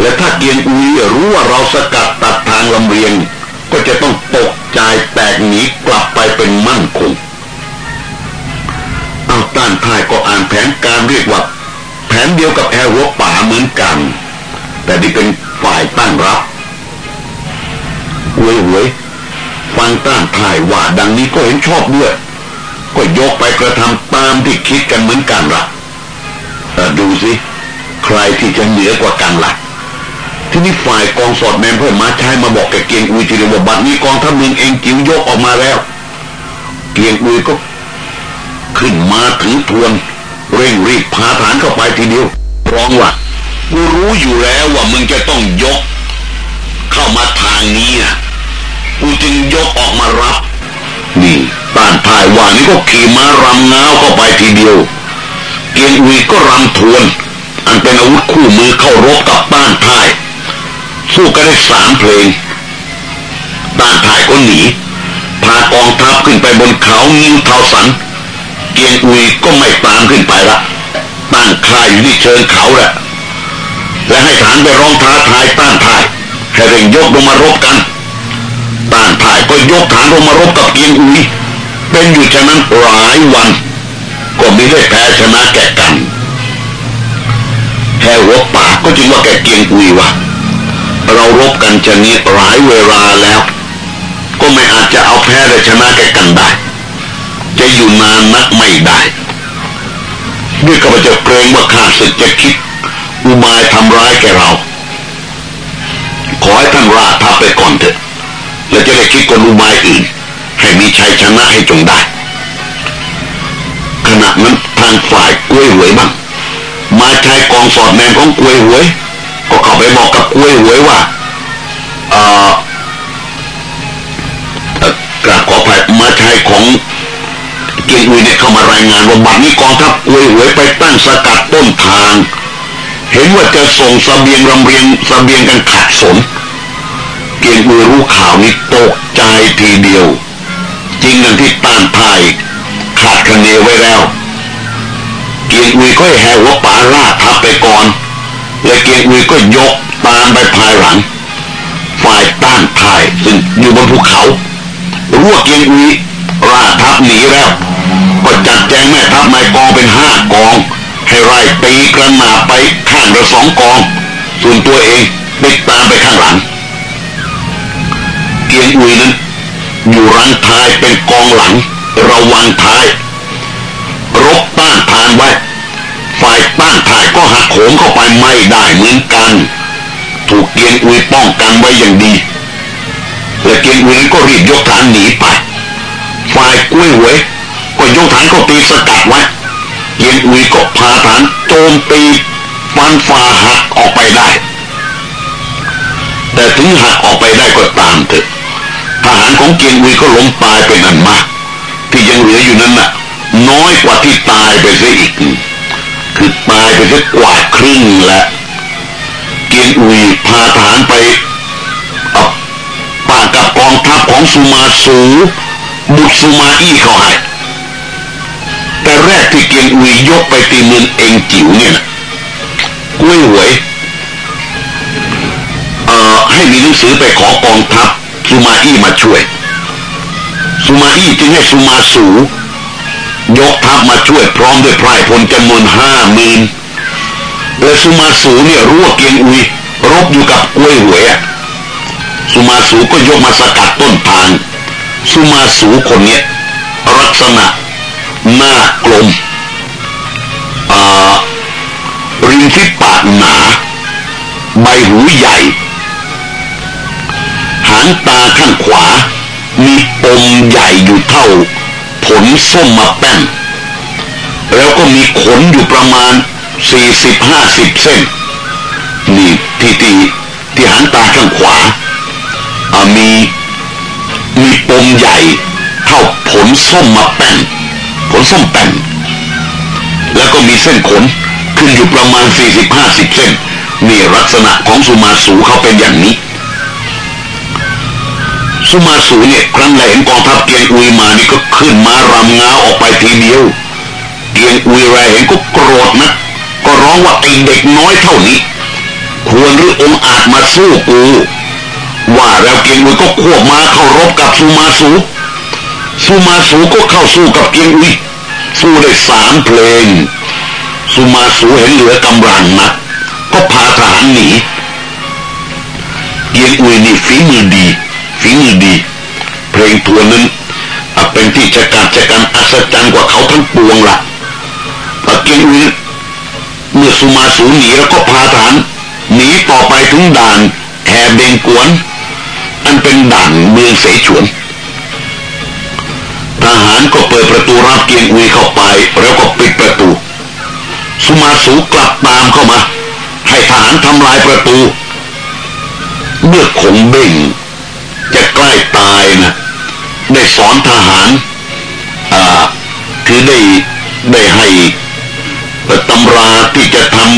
และถ้าเกียงอุยรู้ว่าเราสกัดตัดทางลำเลียง ก็จะต้องตกใจแตกหนีกลับไปเป็นมั่นคง เอาต้านทายก็อ่านแผนการเรียกว่า แผนเดียวกับแอร์หัวป่าเหมือนกัน แต่ที่เป็นฝ่ายตั้งรับเว้ยเว้ยฟังต้านทายว่าดังนี้ก็เห็นชอบด้วย ก็ยกไปกระทำตามที่คิดกันเหมือนกันละ่ะดูสิ ใครที่จะเหนือกว่ากันละ่ะที่นี่ฝ่ายกองสอดแมนเพื่อมาใช้มาบอกแกเกียงอุยทีเดียวบัดนี้กองทัพเมืองเองจิ๋วยกออกมาแล้ว เกียงอุยก็ ขึ้นมาถึงทวน เร่งรีบพาฐานเข้าไปทีเดียว ร้องว่ากูรู้อยู่แล้วว่ามึงจะต้องยก เข้ามาทางนี้อะกูจึงยกออกมารับ นี่ต้านทายว่านี่ก็ขี่ม้ารำง้าวเข้าไปทีเดียวเกียงอุยก็รำทวน อันเป็นอาวุธคู่มือเข้ารบกับต้านทาย สู้กันได้สามเพลงต้านทายก็หนีพากองทัพขึ้นไปบนเขานิวเทาสัน เกียงอุยก็ไม่ตามขึ้นไปละตั้งค่ายอยู่ที่เชิงเขาแหละและให้ฐานไปร้องท้าทายต้านทายให้เร่งยกลงมารบกันต้านทายก็ยกฐานลงมารบกับเกียงอุยเป็นอยู่ฉะนั้นหลายวัน ก็ไม่ได้แพ้ชนะแก่กันแค่หัวป่าก็จึงว่าแกเกียงอุยว่าเรารบกันชนิดหลายเวลาแล้ว ก็ไม่อาจจะเอาแพ้และชนะแก่กันได้ จะอยู่นานนักไม่ได้ด้วยข้าพเจ้าเกรงว่าข้าศึกจะคิด อุบายทำร้ายแกเรา ขอให้ท่านราทับไปก่อนเถอะและจะได้คิดกลอุบายอื่นให้มีชัยชนะให้จงได้ ขณะนั้นทางฝ่ายกล้วยหวยบ้างมาใช้กองสอดแนมของกล้วยหวย ก็เข้าไปบอกกับกล้วยหวยว่าเอ่อกราบขออภัยมาใช้ของ กียงอุยเนี่ยเข้ามารายงานว่าบัดนี้กองทัพกล้วยหวยไปตั้งสกัดต้นทาง เห็นว่าจะส่งสเสบียงลำเรียงสเสบียงกันขัดสน เกียงอุยรู้ข่าวนี้ตกใจทีเดียว จริงอย่างที่ต้านทายขาดคะเนไว้แล้ว เกียงอุยก็แหวหัวป่าลาทับไปก่อน และเกียงอุยก็ยกตามไปภายหลัง ฝ่ายต้านทายซึ่งอยู่บนภูเขารู้ว่าเกียงอุ ยราทับหนีแล้ว ก็จัดแจงแม่ทัพนายกองเป็นห้ากอง ให้ไล่ตีกระหนาไปข้างละสองกอง ส่วนตัวเองติดตามไปข้างหลัง เกียงอุยนั้นอยู่รังท้ายเป็นกองหลัง ระวังท้าย รบต้านทานไว้ ฝ่ายต้านทายก็หักโขมเข้าไปไม่ได้เหมือนกัน ถูกเกียงอุยป้องกันไว้อย่างดีและเกียงอุยนั้นก็รีบยกฐานหนีไป ฝ่ายกุ้ยหวยก็ยกฐานเข้าตีสกัดไว้เกียงอุยก็พาฐานโจมตีฟันฝ่าหักออกไปได้ แต่ถึงหักออกไปได้ก็ตามเถอะทหารของเกียงอุยก็ล้มตายเป็นอันมาก ที่ยังเหลืออยู่นั้นน่ะ น้อยกว่าที่ตายไปซะอีก คือตายไปซะกว่าครึ่งและเกียนอุยพาฐานไปปากับกองทัพของสุมาสู บุตรสุมาอี้เขาให้ แต่แรกที่เกียนอุยยกไปตีเมืองเองจิ๋วเนี่ยนะกุ้ยหวยเอ่อให้มีหนังสือไปขอกองทัพสุมาอี้มาช่วย สุมาอี้จึงให้สุมาสูยกทัพมาช่วยพร้อมด้วยไพรพลจำนวนห้าหมื่นและสุมาสูเนี่ยรู้ว่าเกียงอุยรบอยู่กับกล้ยหวยสุมาสูก็ยกมาสกัดต้นทาง สุมาสูคนเนี้ยลักษณะ หน้ากลมริมฝีปากหนา ใบหูใหญ่ หางตาข้างขวา มีปมใหญ่อยู่เท่า ผลส้มมาแป้น แล้วก็มีขนอยู่ประมาณสี่สิบห้าสิบเส้น นี่ที่ที่ที่หางตาข้างขวา มี มีปมใหญ่เท่าผลส้มมาแป้นผลส้มแป้นแล้วก็มีเส้นขนขึ้นอยู่ประมาณสี่สิบห้าสิบเส้นนี่ลักษณะของสุมาสูเขาเป็นอย่างนี้ สุมาสูเนี่ยครั้งแรกเห็นกองทัพเกียงอุยมานี่ก็ขึ้นมารำงาออกไปทีเดียวเกียงอุยแรเห็นก็โกรธนะก็ร้องว่าไอเด็กน้อยเท่านี้ ควรหรือองอาจมาสู้กู ว่าแล้วเกียงอุยก็ควบมาเข้ารบกับสุมาสูสุมาสูก็เข้าสู้กับเกียงอุยสู้ได้สามเพลงสุมาสูเห็นเหลือกำลังนักก็พาทหารหนีเกียงอุยนี่ฝีมือดีฝีมือดี เพลงตัวนั้นเป็นที่จะการจะการอัศจรรย์กว่าเขาทั้งปวงละ่ะเกียงอุยเมื่อสุมาสูหนีแล้วก็พาทหารหนีต่อไปถึงด่านแหเบงกวน อันเป็นด่านเมืองเสฉวน ทหารก็เปิดประตูรับเกียงอุยเข้าไปแล้วก็ปิดประตู สุมาสูกลับตามเข้ามา ให้ทหารทำลายประตู เมื่อคงเบ่ง จะใกล้ตายนะได้สอนทหารอ่าคือได้ได้ให้ตำราที่จะทำ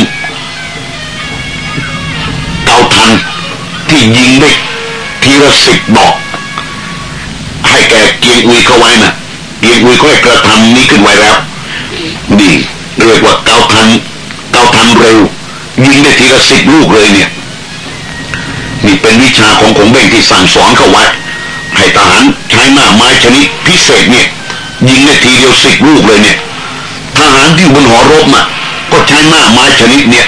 เกาทันที่ยิงได้ ทีละสิบดอก ให้แกเกียงอุยเขาไว้นะ่ะเกียงอุยก็ให้กระทำนี้ขึ้นไว้แล้วดีเรียกว่าเกาทันเกาทันเร็ว ยิงได้ทีละสิบลูกเลยเนี่ยนี่เป็นวิชาของของเบ่งที่สั่งสอนเขาไว้ ให้ทหารใช้หน้าไม้ชนิดพิเศษเนี่ยยิงได้ทีเดียวสิบลูกเลยเนี่ยทหารที่บนหอรบน่ะก็ใช้หน้าไม้ชนิดเนี่ย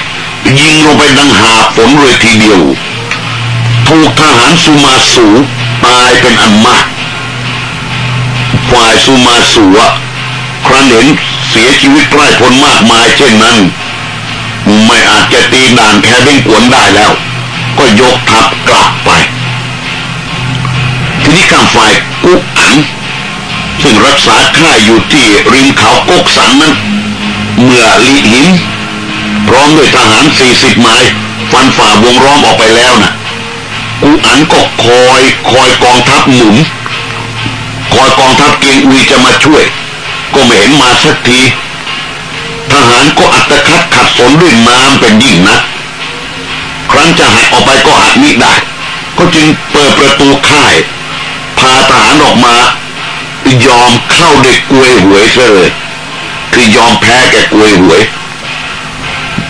ยิงลงไปดังหาฝนเลยทีเดียว ถูกทหารสุมาสูตายเป็นอันมาก ฝ่ายสุมาสูะครั้นเห็นเสียชีวิตใกล้พลมากมายเช่นนั้น ไม่อาจจะตีด่านแพ้เบ่งกวนได้แล้ว ก็ยกทัพกลับไป ทีนี้ข้างฝ่ายกุ๊กอันซึ่งรักษาค่ายอยู่ที่ริมเขากกสันนั้น เมื่อลีหิน พร้อมด้วยทหารสี่สิบไม้ฟันฝ่าวงล้อมออกไปแล้วนะกู อันก็คอยคอยกองทัพหนุนคอยกองทัพเกียงอุยจะมาช่วย ก็ไม่เห็นมาสักที ทหารก็อัตคัดขัดสนด้วยน้ำเป็นยิ่งนะครั้นจะหักออกไปก็หักมิได้ ก็จึงเปิดประตูค่าย พาทหารออกมา ยอมเข้าเด็กกวยหวยเลยคือยอมแพ้แก่กวยหวย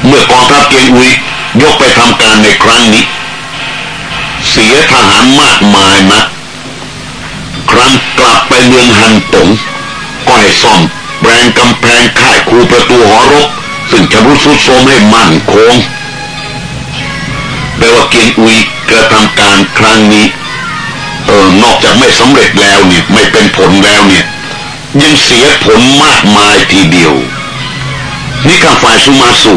เมื่อกองทัพเกียงอุยยกไปทำการในครั้งนี้ เสียทหารมากมายนะครั้นกลับไปเมืองฮันตงก็ให้ซ่อมแปลงกำแพงค่ายคูประตูหอรบซึ่งจะรู้สุดโทมให้มั่นคงแปลว่าเกียงอุยกระทำการครั้งนี้เออนอกจากไม่สำเร็จแล้วเนี่ยไม่เป็นผลแล้วเนี่ยยังเสียผลมากมายทีเดียว นี่ข้าฝ่ายสุมาสู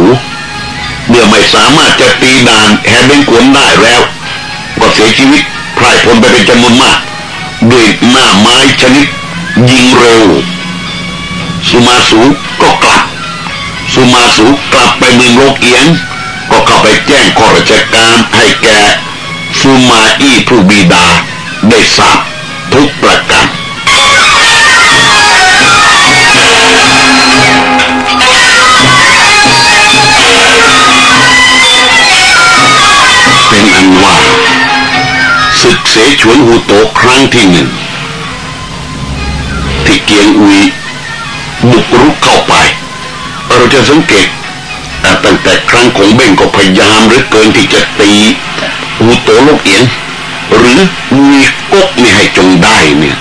เมื่อไม่สามารถจะตีด่านแฮเบงกวนได้แล้ว ก็เสียชีวิตพลายผลไปเป็นจำนวนมาก ด้วยหน้าไม้ชนิด ยิงเร็ว สุมาสูก็กลับ สุมาสูกลับไปเมืองโลกเอียง ก็เข้าไปแจ้งข้อราชการให้แกสุมาอี้ผู้บิดา ได้ทราบทุกประการเป็นอันว่า ศึกเสฉวนหูโตครั้งที่หนึ่งที่เกียงอุยบุกรุกเข้าไป เราจะสังเกตตั้งแต่ครั้งของเบ่งก็พยายามหรือเกินที่จะตีหูโตโลกเอียงหรือมีกกไม่ให้จงได้เนี่ย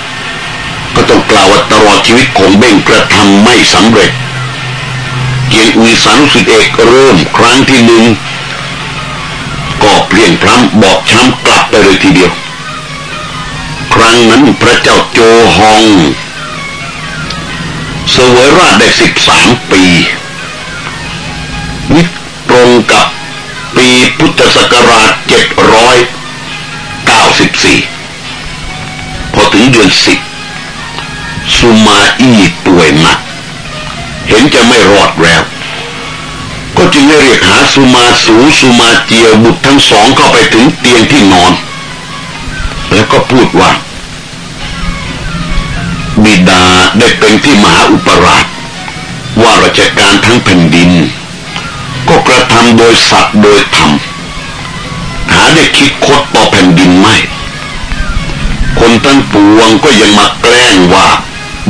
ก็ต้องกล่าวว่าตลอดชีวิตของเบ่งกระทำไม่สำเร็จ เกียงอุยสันสุดเอกเริ่มครั้งที่หนึ่ง ก็เปลี่ยนพรำบอกช้ำกลับไปเลยทีเดียว ครั้งนั้นพระเจ้าโจฮองเสวยราชได้สิบสามปีวิตรงกับปีพุทธศักราชเจ็ดร้อยเก้าสิบสี่พอถึงเดือนสิบสุมาอี้ป่วยหนักเห็นจะไม่รอด จึงได้เรียกหาสุมาสูสุมาเจียบุตรทั้งสองเข้าไปถึงเตียงที่นอน แล้วก็พูดว่า บิดาได้เป็นที่มหาอุปราช ว่าราชการทั้งแผ่นดิน ก็กระทำโดยสัตว์โดยธรรมหาได้คิดคดต่อแผ่นดินไม่ คนทั้งปวงก็ยังมาแกล้งว่า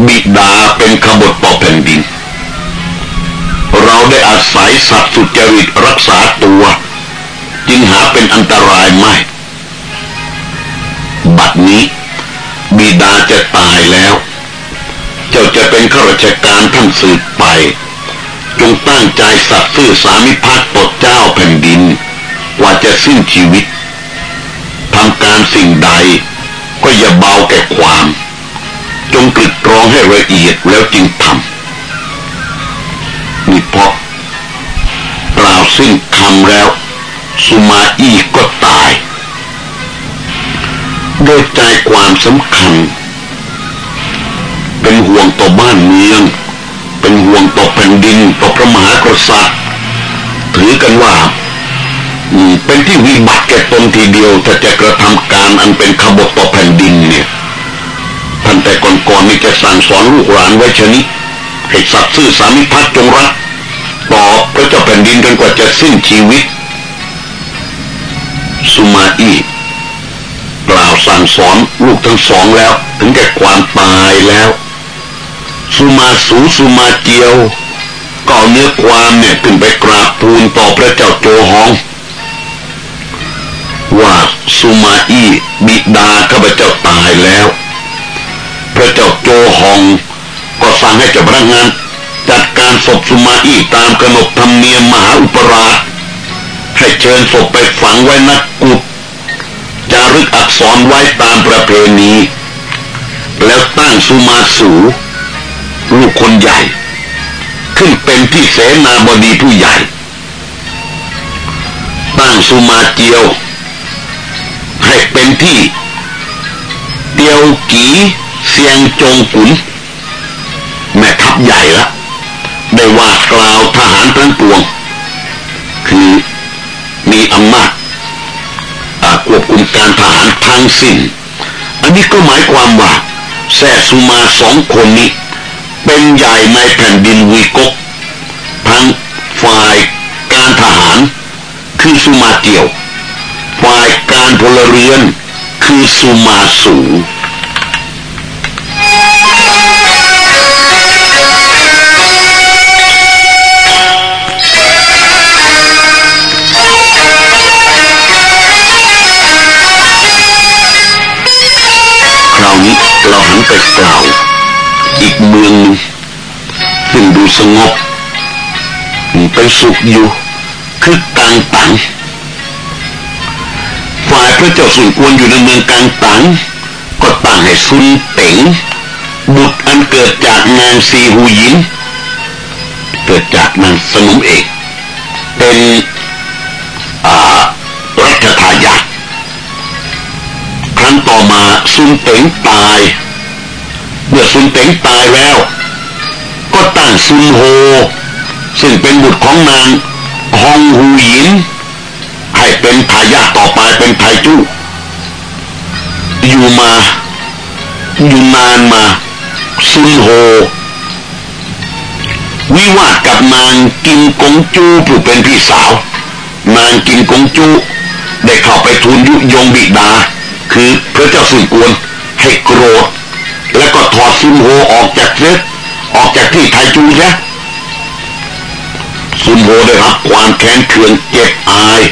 บิดาเป็นขบฏต่อแผ่นดิน เราได้อาศัยสัตว์สุจริตรักษาตัว จึงหาเป็นอันตรายไม่ บัดนี้ บิดาจะตายแล้ว เจ้าจะเป็นข้าราชการท่านสืบไป จงตั้งใจสัตย์ซื่อสามิภักดิ์ต่อเจ้าแผ่นดิน กว่าจะสิ้นชีวิตทำการสิ่งใด ก็อย่าเบาแก่ความ จงกลึกกรองให้ละเอียดแล้วจึงทำ นี่พอกล่าวสิ้นคำแล้ว สุมาอีก็ตาย โดยใจความสำคัญ เป็นห่วงต่อบ้านเมือง เป็นห่วงต่อแผ่นดินต่อพระมหากษัตริย์ ถือกันว่าเป็นที่วิบัติแก่ตนทีเดียวถ้าจะกระทำการอันเป็นขบฏต่อแผ่นดินเนี่ยท่านแต่ก่อนๆนี่จะสั่งสอนลูกหลานไว้ชนิดให้สัตว์ซื่อสามิภักดิ์จงรัก ระเจ้าแผ่นดินจนกว่าจะสิ้นชีวิต สุมาอีกล่าวสั่งสอนลูกทั้งสองแล้ว ถึงแก่ความตายแล้ว สุมาสูสุมาเจียวก็เอเนื้อความเนี่ยขึ้นไปกราบทูลต่อพระเจ้าโจฮอง ว่าสุมาอีบิดาข้าพเจ้าตายแล้ว พระเจ้าโจฮอง ก็สั่งให้เจ้าพนักงานารศพสุมาอีตามขนบธรรมเนียมมหาอุปราชให้เชิญศพไปฝังไว้นักกุฏจารึกอักษรไว้ตามประเพณีแล้วตั้งสุมาสูลูกคนใหญ่ ขึ้นเป็นที่เสนาบดีผู้ใหญ่ ตั้งสุมาเจียว ให้เป็นที่เตียวกีเซียงจงกุน แม่ทัพใหญ่ละ ได้ว่ากล่าวทหารทั้งปวง คือมีอำนาจควบคุมการทหารทั้งสิ้น อันนี้ก็หมายความว่าแซ่สุมาสองคนนี้ เป็นใหญ่ในแผ่นดินวีกกทั้งฝ่ายการทหาร คือสุมาเตียว ฝ่ายการพลเรือนคือสุมาสูค หันไปกล่าว อีกเมืองหนึ่งซึ่งดูสงบเป็นสุขอยู่คือกังตังฝ่ายพระเจ้าสุนกวนอยู่ในเมืองกังตังก็ตั้งให้ซุนเต๋งบุตรอันเกิดจากนางซีหูยิน เกิดจากนางสนมเอกเป็นอารัชทายาทครั้นต่อมาซุนเต็งตาย เมื่อซุนเต็งตายแล้ว ก็ตั้งซุนโฮ ซึ่งเป็นบุตรของนางฮองฮูหยินให้เป็นทายาทต่อไปเป็นไทจู้อยู่มาอยู่นานมา ซุนโฮ วิวาทกับนางกินกงจูผู้เป็นพี่สาว นางกินกงจูได้เข้าไปทูลยุยงบิดา คือพระเจ้าสุนกวนให้โกรธ อดซุนโฮออกจากเซออกจากที่ไทจูใช่ซุนโฮได้รับความแค้นเคืองเจ็บอาย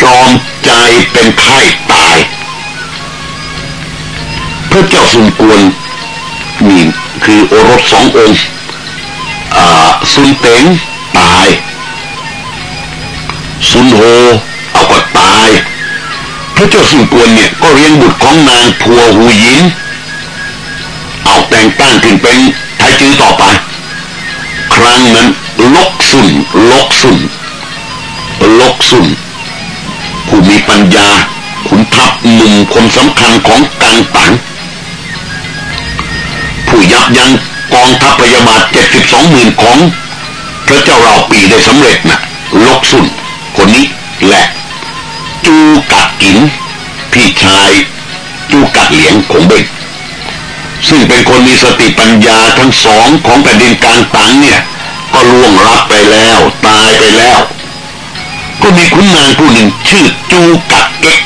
ตรอมใจเป็นไข้ตายพระเจ้าสุนกวนนี่คือโอรสสององค์ซุนเต็งตาย ซุนโฮเอาก็ตาย พระเจ้าสุนกวนเนี่ยก็เลี้ยงบุตรของนางพัวหูยิน แต่งตั้งขึ้นเป็นไทจื้อต่อไป ครั้งนั้นลกสุนลกสุนลกสุนผู้มีปัญญาขุนทัพหนุ่มคนสำคัญของกังตังผู้ยับยั้งกองทัพพยาบาทเจ็ดสิบสองหมื่นของพระเจ้าเราปีได้สำเร็จนะลกสุนคนนี้แหละจูกัดกิน พี่ชายจูกัดเหลียงของเบง ซึ่งเป็นคนมีสติปัญญาทั้งสองของแผ่นดินกลางตังเนี่ย ก็ล่วงรับไปแล้ว ตายไปแล้ว ก็มีคุณนางผู้หนึ่งชื่อจูกัดเก๊ก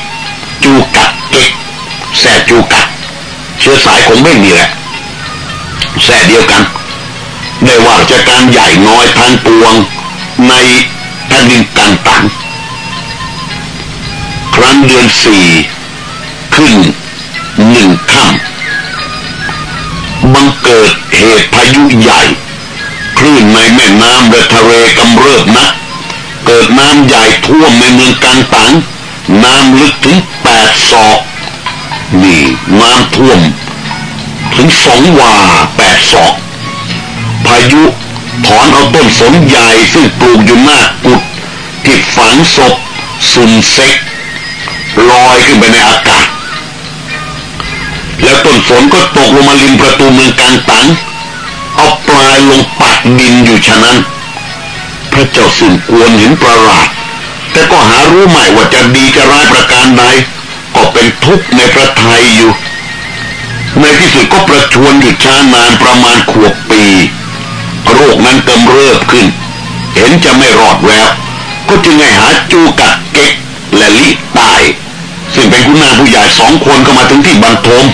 จูกัดเก๊กแซ่จูกัดเชื้อสายของเบ้งนี่แหละแซ่เดียวกันได้ว่าจะการใหญ่น้อยทันปวงในแผ่นดินกลางตังครั้งเดือนสี่ขึ้นหนึ่งค่ำ บังเกิดเหตุพายุใหญ่คลื่นในแม่น้ำและทะเลกำเริบนัก เกิดน้ำใหญ่ท่วมในเมืองกลางตังน้ำลึกถึงแปดศอก นี่น้ำท่วม ถึงสองวาแปดศอก พายุถอนเอาต้นสนใหญ่ซึ่งปลูกอยู่หน้ากุดที่ฝังศพสุนเซ็กลอยขึ้นไปในอากาศ แล้วต้นฝนก็ตกลงมาริมประตูเมืองกลางตังเอาปลายลงปักดินอยู่ฉะนั้น พระเจ้าสุนกวนเห็นประหลาด แต่ก็หารู้ใหม่ว่าจะดีจะร้ายประการใดก็เป็นทุกข์ในพระทัยอยู่ ในที่สุดก็ประชวนอยู่ช้านานประมาณขวบปี โรคนั้นกำเริบขึ้น เห็นจะไม่รอดแล้ว ก็จึงให้หาจูกัดเก๊กและลิตาย ซึ่งเป็นคุณนางผู้ใหญ่สองคนก็มาถึงที่บรรทม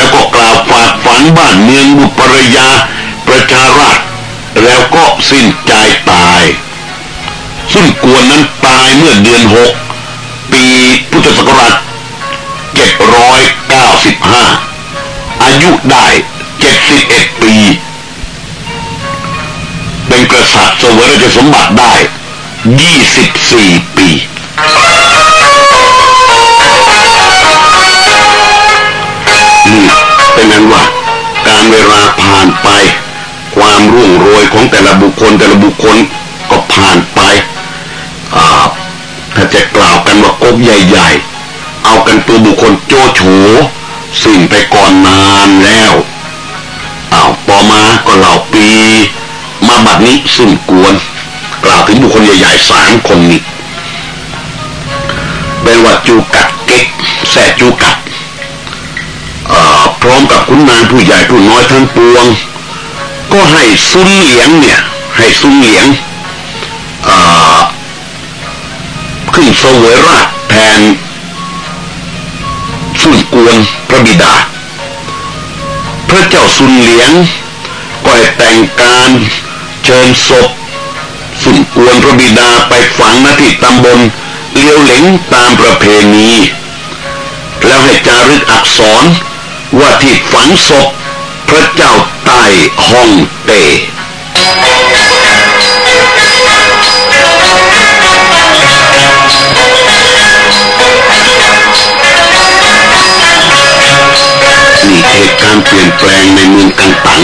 แล้วก็กล่าวฝากฝังบ้านเมืองบุตรภรยาประชาราชแล้วก็สิ้นใจตาย ซึ่งกวนนั้นตายเมื่อเดือนหกปีพุทธศักราชเจ็ดร้อยเก้าสิบห้าอายุได้เจ็ดสิบเอ็ดปี เป็นกษัตริย์เสวยราชสมบัติได้ยี่สิบสี่ปี ลาผ่านไป ความรุ่งโรยของแต่ละบุคคลแต่ละบุคคลก็ผ่านไปถ้าจะกล่าวกันว่ากบใหญ่ ๆ เอากันตัวบุคคลโจโฉสิ้นไปก่อนนานแล้วอ้าวต่อมาก็เหล่าปี มาบัดนี้สิ้นกวน กล่าวถึงบุคคลใหญ่ๆสามคนนี้เป็นว่าจูกัดเก๊กแซ่จูกัด ร้อมกับคุณนางผู้ใหญ่ผู้น้อยทั้งปวง ก็ให้ซุนเหลียงเนี่ย ให้ซุนเหลียงขึ้นเสวยราชแทนสุนกวนพระบิดา พระเจ้าสุนเหลียงก็ให้แต่งการเชิญศพสุนกวนพระบิดาไปฝังณที่ตำบลเลี้ยวเหลงตามประเพณี แล้วให้จารึกอักษร ว่าที่ฝังศพพระเจ้าใต้ฮ่องเต้นี่เหตุการณ์เปลี่ยนแปลงในเมืองกังตัง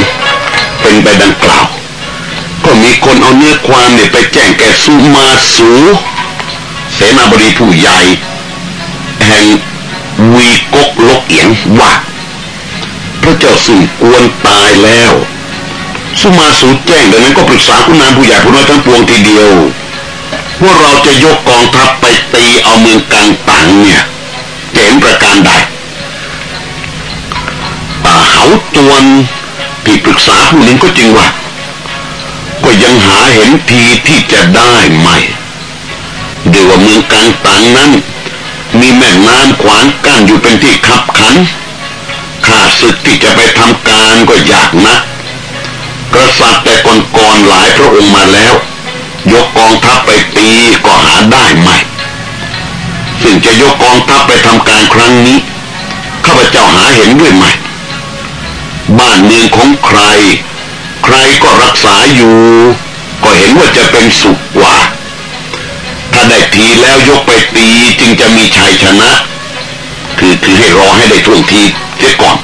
เป็นไปดังกล่าว ก็มีคนเอาเนื้อความเนี่ยไปแจ้งแก่สุมาสู เสนาบดีผู้ใหญ่ แห่งวีกกลกเอียงว่า พระเจ้าสุนกวนตายแล้ว สุมาสูแจ้งดังนั้นก็ปรึกษาคุณนางผู้ใหญ่ผู้น้อยทั้งปวงทีเดียวว่าเราจะยกกองทัพไปตีเอาเมืองกังตังเนี่ยเห็นประการใดเขาตวนที่ปรึกษาผู้นี้ก็จริงว่าก็ยังหาเห็นทีที่จะได้ไหมเดี๋ยวว่าเมืองกลางตังนั้น มีแม่น้ำขวางกั้นอยู่เป็นที่ขับขัน ข้าศึกที่จะไปทำการก็ยากนะกษัตริย์แต่ก่อนๆหลายพระองค์มาแล้ว ยกกองทัพไปตีก็หาได้ไหมซึ่งจะยกกองทัพไปทำการครั้งนี้ข้าพเจ้าหาเห็นด้วยไหมบ้านเมืองของใคร ใครก็รักษาอยู่ ก็เห็นว่าจะเป็นสุขกว่า ถ้าได้ทีแล้วยกไปตีจึงจะมีชัยชนะ คือคือให้รอให้ได้ท่วงที เสียก่อน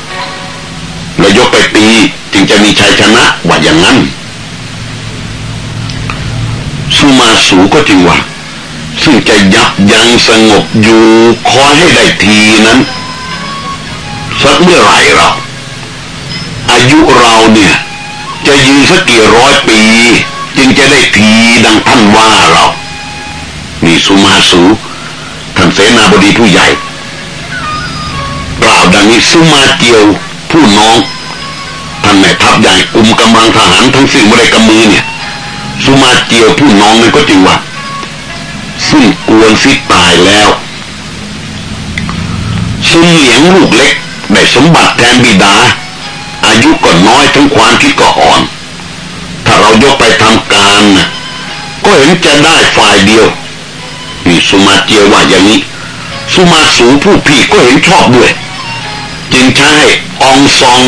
แล้วยกไปตีจึงจะมีชัยชนะว่าอย่างนั้นสุมาสูก็จริงว่า ซึ่งจะยับยั้งสงบอยู่คอยให้ได้ทีนั้นสักเมื่อไหร่เรา อายุเราเนี่ย จะยืนสักกี่ร้อยปี จึงจะได้ทีดังท่านว่าเรามีสุมาสูท่านเสนาบดีผู้ใหญ่ กล่าวดังนี้สุมาเจียวผู้น้องท่านแม่ทัพใหญ่กลุ่มกำลังทหารทั้งสิ้นบริกำมือเนี่ยสุมาเจียวผู้น้องนั่นก็จริงว่าซึ่งกวนซิตายแล้วซุนเหลียงลูกเล็กได้สมบัติแทนบิดา อายุก็น้อยทั้งความคิดก็อ่อน ถ้าเรายกไปทำการนะก็เห็นจะได้ฝ่ายเดียวนี่สุมาเจียวว่าอย่างนี้ สุมาสูผู้พี่ก็เห็นชอบด้วย จึงใช้องซอง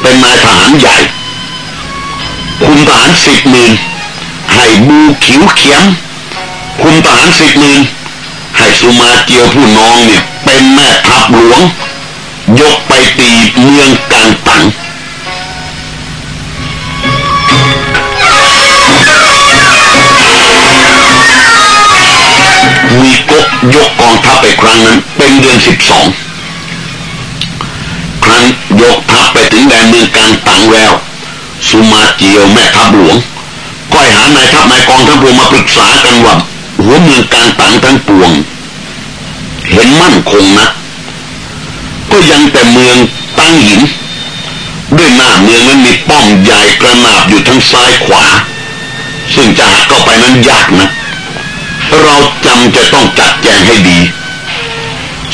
เป็นนายทหารใหญ่ คุณทหารสิบหมื่นให้บูขิวเขียม คุณทหารสิบหมื่นให้สุมาเจียวผู้น้องเนี่ยเป็นแม่ทัพหลวง ยกไปตีเมืองกันตังมีกกยกกองทัพไปครั้งนั้น เป็นเดือนสิบสอง ครั้งยกทัพไปถึงแดนเมืองกลางตังแล้วสุมาเจียวแม่ทัพหลวงก็หานายทัพนายกองทัพรวมมาปรึกษากันว่าหัวเมืองกลางตังทั้งปวง เห็นมั่นคงนะก็ยังแต่เมืองตั้งหิน ด้วยหน้าเมืองนั้นมีป้อมใหญ่กระนาบอยู่ทั้งซ้ายขวา ซึ่งจะหักเข้าไปนั้นยากนะเราจำจะต้องจัดแจงให้ดี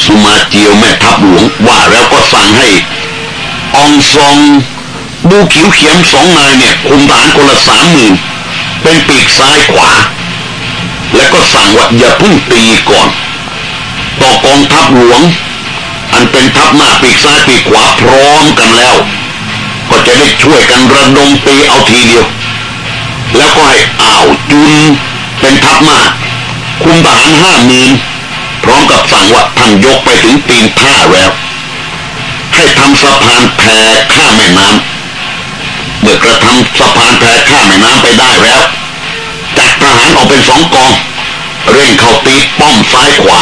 สุมาเจียวแม่ทัพหลวงว่าแล้วก็สั่งให้องซองบูขิวเขียมสองนายเนี่ยคุมฐานคนละสามหมื่นเป็นปีกซ้ายขวา และก็สั่งว่าอย่าพึ่งตีก่อน ต่อกองทัพหลวง อันเป็นทัพหน้าปีกซ้ายปีกขวาพร้อมกันแล้ว ก็จะได้ช่วยกันระดมตีเอาทีเดียว แล้วก็ให้อ่าวจุนเป็นทัพหน้าคุมทหารห้าหมื่น พร้อมกับสั่งว่าท่านยกไปถึงตีนท่าแล้ว ให้ทำสะพานแพข้ามแม่น้ำเมื่อกระทำสะพานแพข้ามแม่น้ำไปได้แล้วจัดทหารออกเป็นสองกอง เร่งเข้าตีป้อมซ้ายขวา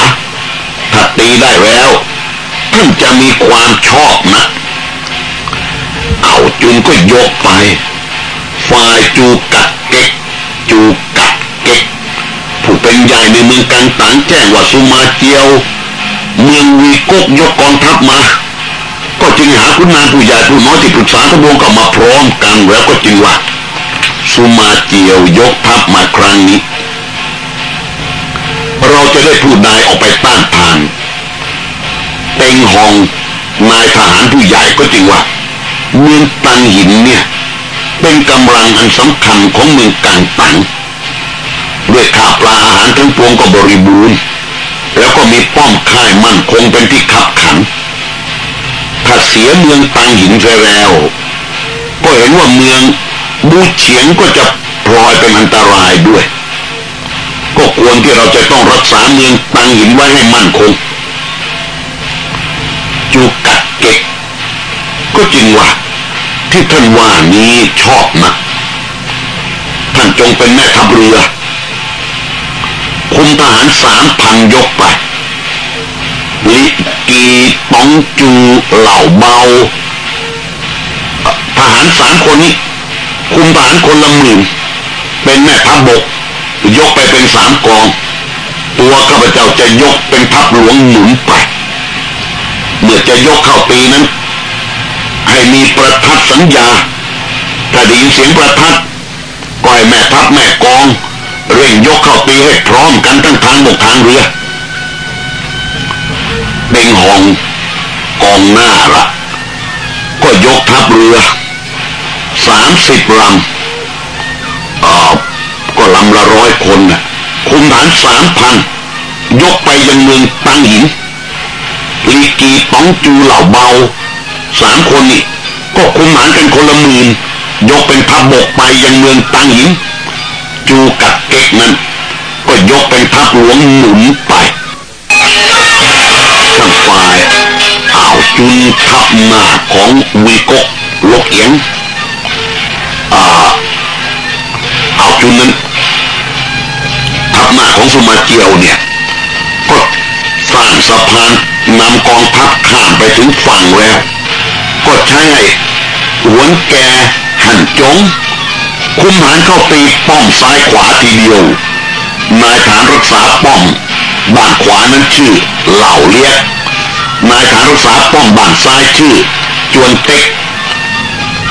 ถ้าตีได้แล้วท่านจะมีความชอบนะเอาจุนก็ยกไป ฝ่ายจูกัดเก็กจูกัดเก็ก เป็นใหญ่ในเมืองกังตังแจ้งว่าสุมาเจียว เมืองวีกกยกกองทัพมา ก็จึงหาคุณนางผู้ใหญ่ผู้น้อยที่ปรึกษาทบวงก็มาพร้อมกันแล้วก็จึงว่าสุมาเจียวยกทัพมาครั้งนี้ เราจะได้ผู้นายออกไปต้านทานเต็งหองนายทหารผู้ใหญ่ก็จึงว่าเมืองตังหินเนี่ย เป็นกำลังอันสำคัญของเมืองกังตัง ด้วยข้าวปลาอาหารทั้งปวงก็บริบูรณ์ แล้วก็มีป้อมค่ายมั่นคงเป็นที่ขับขันถ้าเสียเมืองตังหินไปแล้ว ก็เห็นว่าเมืองบูเฉียงก็จะพลอยเป็นอันตรายด้วย ก็ควรที่เราจะต้องรักษาเมืองตังหินไว้ให้มั่นคงจูกัดเก็กก็จริงว่าที่ท่านว่านี้ชอบนะท่านจงเป็นแม่ทัพเรือ คุมทหารสามพันยกไป ลิกีปองจูเหล่าเบา ทหารสามคนนี้ คุมทหารคนละหมื่น เป็นแม่ทัพบก ยกไปเป็นสามกอง ตัวข้าพเจ้าจะยกเป็นทัพหลวงหนุนไป เมื่อจะยกเข้าปีนั้น ให้มีประทัดสัญญา ถ้าได้ยินเสียงประทัดก็ให้แม่ทัพแม่กอง เร่งยกเข้าตีให้พร้อมกันทั้งทางบกทางเรือเบ่งหองกองหน้าละก็ยกทัพเรือสามสิบลำอ่อก็ลำละร้อยคนนะคุมฐานสามพันยกไปยังเมืองตังหินลีกีป้องจูเหล่าเบาสามคนนี่ก็คุมฐานกันคนละหมื่นยกเป็นทัพบกไปยังเมืองตังหิน จูกัดเก๊กนั้น ก็ยกเป็นทัพหลวงหนุนไปข้างฝ่ายอ่าวจุนทัพหน้าของวีกกลกเอียงอ่าอ่าวจุนนั้นทัพหน้าของสุมาเจียวเนี่ย ก็สร้างสะพานนำกองทัพข้ามไปถึงฝั่งแล้ว ก็ใช้ให้หวนแกหันจง คุมหารเข้าตีป้อมซ้ายขวาทีเดียวนายฐานรักษาป้อมบ้านขวานั้นชื่อเหล่าเลียกนายฐานรักษาป้อมบ้านซ้ายชื่อ จวนเต็ก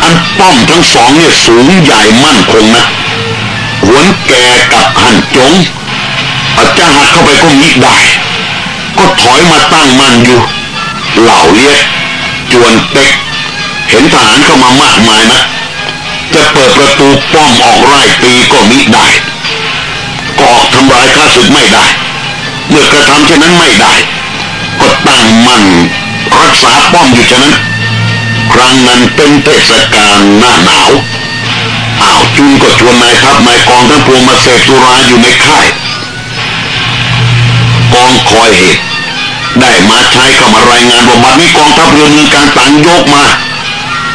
อันป้อมทั้งสองเนี่ยสูงใหญ่มั่นคงนะหวนแกกับหันจงอาจจะหักเข้าไปก็มิได้ ก็ถอยมาตั้งมั่นอยู่ เหล่าเลียกจวนเต็ก เห็นทหารเข้ามามากมายนะ จะเปิดประตูป้อมออกไล่ตีก็มิได้ก็ออกทำลายข้าศึกไม่ได้ เมื่อกระทำเช่นนั้นไม่ได้ ก็ตั้งมั่นรักษาป้อมอยู่ฉะนั้น ครั้งนั้นเป็นเทศกาลหน้าหนาวอ้าวจุนก็ชวนนายทัพนายกองทั้งพวงมาเสพสุราอยู่ในค่าย กองคอยเหตุได้มาใช้เข้ามารายงานว่าบัดนี้กองทัพเรือมีการต่างยกมา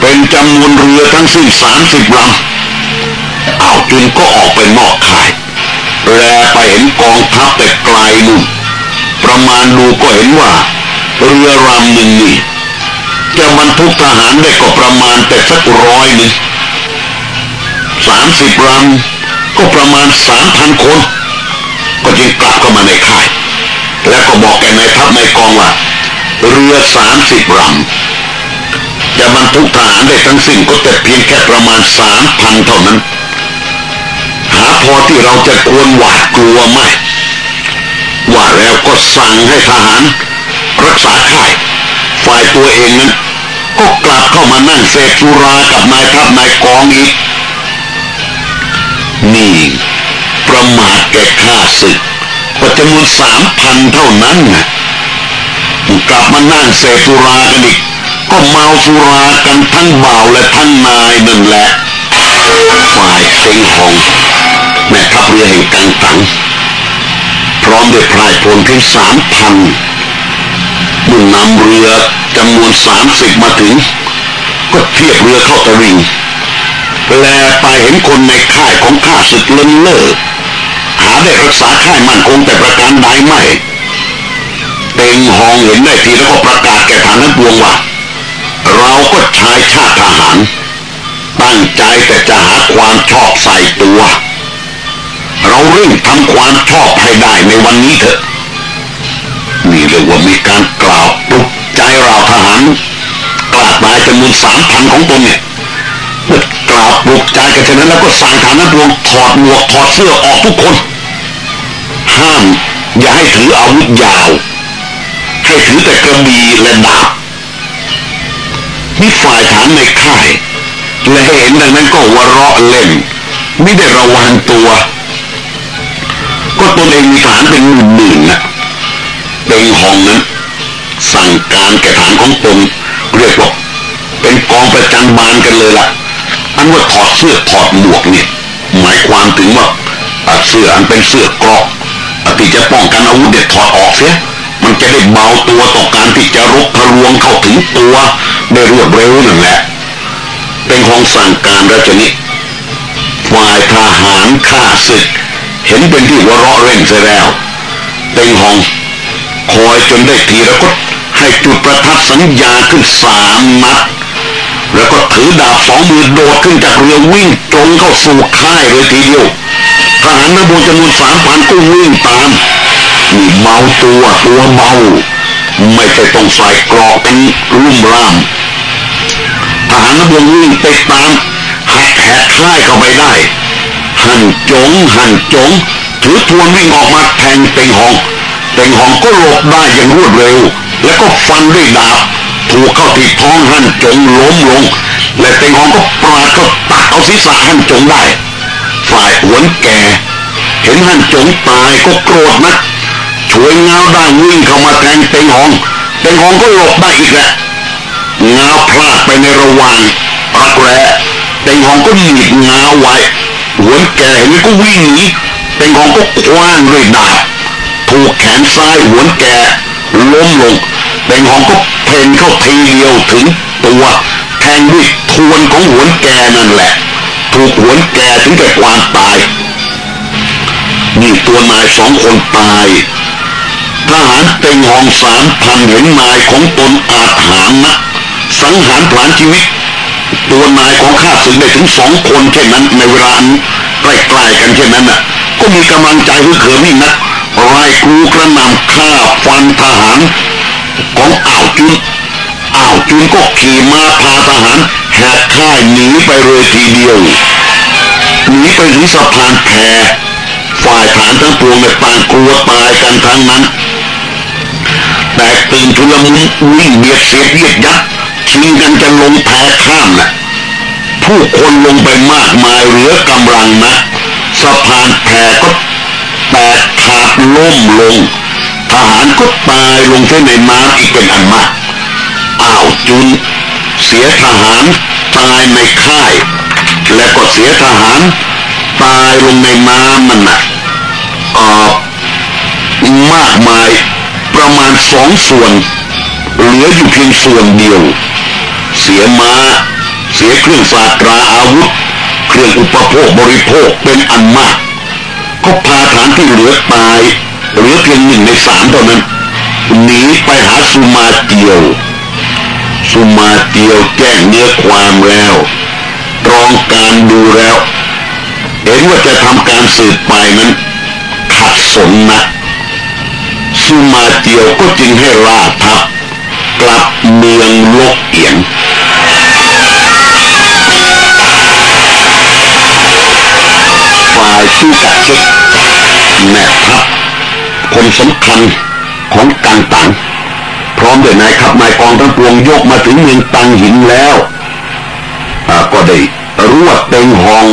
เป็นจำนวนเรือทั้งสิ้นสามสิบลำอ้าวจุนก็ออกไปนอกค่ายแลไปเห็นกองทัพแต่ไกลนู่นประมาณดูก็เห็นว่า เรือรำหนึ่งนี่จะบรรทุกทหารได้ก็ประมาณแต่สักร้อยหนึ่งสามสิบลำก็ประมาณสามพันคน ก็จึงกลับเข้ามาในค่าย แล้วก็บอกแกนายทัพในกองว่า เรือสามสิบลำ จะบรรทุกทหารได้ทั้งสิ้นก็แต่เพียงแค่ประมาณสามพันเท่านั้น หาพอที่เราจะควรหวาดกลัวไหมว่าแล้วก็สั่งให้ทหาร รักษาค่าย ฝ่ายตัวเองนั้น ก็กลับเข้ามานั่งเสพสุรากับนายทัพนายกองอีก นี่ประมาทแก่ข้าศึกก็จำนวนสามพันเท่านั้นนะกลับมานั่งเสพสุรากันอีก ก็เมาสุรากันทั้งเบาและทั้งนายนั่นแหละ ฝ่ายเซ็งหองแม่ทัพเรือแห่งกังตัง พร้อมด้วยพรายพลเพียงสามพันมุ่งนำเรือจำนวนสามสิบมาถึง ก็เทียบเรือเข้าตะริงแลไปเห็นคนในค่ายของข้าศึกเลินเล่อหาได้รักษาค่ายมั่นคงแต่ประการใดไม่เต็งหองเห็นได้ทีแล้วก็ประกาศแก่ฐานทั้งปวงว่า เราก็ชายชาติทหาร ตั้งใจแต่จะหาความชอบใส่ตัว เราเร่งทำความชอบให้ได้ในวันนี้เถอะนี่เรียกว่ามีการกล่าวปลุกใจเราทหารกล้าตายจำนวนสามพันของตนเนี่ยเมื่อกล่าวปลุกใจกันฉะนั้นแล้วก็สั่งฐานนั้นวงถอดหมวกถอดเสื้อออกทุกคน ห้ามอย่าให้ถืออาวุธยาว ให้ถือแต่กระบี่และดาบ นี่ฝ่ายฐานในค่าย และเห็นดังนั้นก็หัวเราะเล่น ไม่ได้ระวังตัว ก็ตนเองมีฐานเป็นหมื่นๆนะเต็งหองนั้น สั่งการแก่ฐานของตนเรียกว่าเป็นกองประจันบานกันเลยล่ะ อันว่าถอดเสื้อถอดหมวกเนี่ยหมายความถึงว่าเสื้ออันเป็นเสื้อเกราะที่จะป้องกันอาวุธเด็ดถอดออกเสียมันจะได้เบาตัวต่อการที่จะรบทะลวงเข้าถึงตัว ได้รวดเร็วนั่นแหละ เป็นของสั่งการราชนิฝ่ายทหารข้าศึก เห็นเป็นที่วเราะเล่นเสียแล้วเต็งหองคอยจนได้ทีแล้วก็ให้จุดประทัดสัญญาขึ้นสามนัดแล้วก็ถือดาบสองมือโดดขึ้นจากเรือวิ่งตรงเข้าสู่ค่ายเลยทีเดียวทหารนบนจำนวนสามพันก็วิ่งตามนี่เมาตัวตัวเมา ไม่ใช่ต้องใส่กราะกันรุ่มร่ามทหารนบนวิ่งไปตามหักแหกค่ายเข้าไปได้ หันจงหันจง ถือทวนวิ่งออกมาแทงเต็งหองเต็งหองก็หลบได้อย่างรวดเร็ว แล้วก็ฟันด้วยดาบถูกเข้าที่ท้องหันจงล้มลง และเต็งหองก็ปราดก็ตัดเอาศีรษะหันจงได้ ฝ่ายหวนแกเห็นหันจงตายก็โกรธนะ ช่วยเงาได้วิ่งเข้ามาแทงเต็งหองเต็งหองก็หลบได้อีกแหละเงาพลาดไปในระหว่างรักแร้เต็งหองก็หนีบเงาไว้หวนแกเห็นก็วิ่งหนีเต็งหองก็คว้างด้วยดาบถูกแขนซ้ายหวนแก่ล้มลงเต็งหองก็เพนเข้าทีเดียวถึงตัวแทงด้วยทวนของหวนแก่นั่นแหละ ถูกหวนแก่ถึงแก่ความตายนี่ตัวนายสองคนตาย ทหารเต็งหองสามพันเห็นนายของตนอาจหารนะสังหารผลาญชีวิต ตัวนายของข้าศึกได้ถึงสองคนเช่นนั้นในเวลาใกล้ๆกันเช่นนั้นน่ะ ก็มีกำลังใจฮึกเหิมยิ่นักไล่ครูกระนำฆ่าฟันทหาร ของอ่าวจุนอ่าวจุนก็ขี่ม้าพาทหารแหกค่ายหนีไปเลยทีเดียวหนีไปถึงสะพานแพฝ่ายฐานทั้งปวงในต่างกลัวตายกันทั้งนั้น แต่ตื่นทุลมุนวิ่งเบียดเสียดเยียดยัดชิงกันจะลงแพข้ามนะผู้คนลงไปมากมายเหลือกำลังนะสะพานแพก็แตกขาดล่มลง ทหารก็ตายลงเส้นในน้ำอีกเป็นอันมากอ้าวจุน เสียทหารตายในค่าย และก็เสียทหารตายลงในน้ำมันนะเสองส่วน เหลืออยู่เพียงส่วนเดียว เสียมา้า เสียเครื่องสาตราอาวุธ เครื่องอุปโภคบริโภคเป็นอันมาก ก็พาฐานที่เหลือตายเหลือเพียงหนึ่งในสามเท่านั้นหนีไปหาสุมาเตียวสุมาเตียวแจ้งเนื้อความแล้วตรองการดูแล้ว เห็นว่าจะทำการสืบไปนั้นขัดสนนะ สุมาเตียวก็จึงให้ราทัพกลับเมืองลกเอียงฝ่ายชูกัดเช็คแม่ทัพคนสำคัญของกังตังพร้อมด้วยนายขับนายกองทั้งปวงยกมาถึงเมืองตังหินแล้วก็ได้รวดเต็งหอง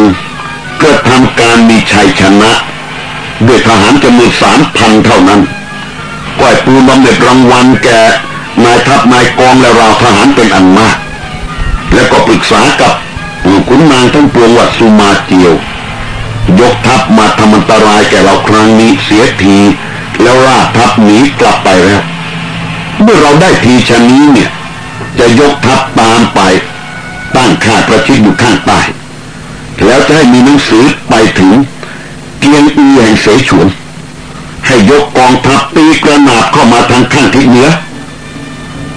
เกิดทำการมีชัยชนะ ด้วยทหารจำนวนสามพันเท่านั้น ก้อยปูบำเหน็จรางวัลแก่นายทัพนายกองและเราทหารเป็นอันมากแล้วก็ปรึกษากับขุนนางทั้งปวงวัดสุมาเจียว ยกทัพมาทำอันตรายแก่เราครั้งนี้เสียที แล้วราทัพหนีกลับไปแล้วเมื่อเราได้ทีชนี้เนี่ย จะยกทัพตามไปตั้งค่าประชิดอยู่ข้างใต้แล้วจะให้มีหนังสือไปถึงเกียงอีแห่งเสฉวน ยกกองทัพตีกระนาบเข้ามาทางข้างทิศเหนือ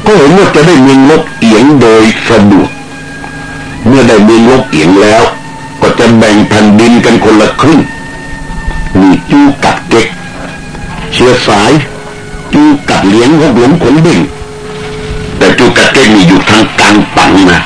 ก็เห็นว่าจะได้เมืองลบเอียงโดยสะดวก เมื่อได้เมืองลบเอียงแล้ว ก็จะแบ่งแผ่นดินกันคนละครึ่งมีจูกัดเก็ก เชื้อสายจูกัดเลี้ยงหกหลงขนเบ่งแต่จูกัดเก็กมีอยู่ทางกลางตังนะ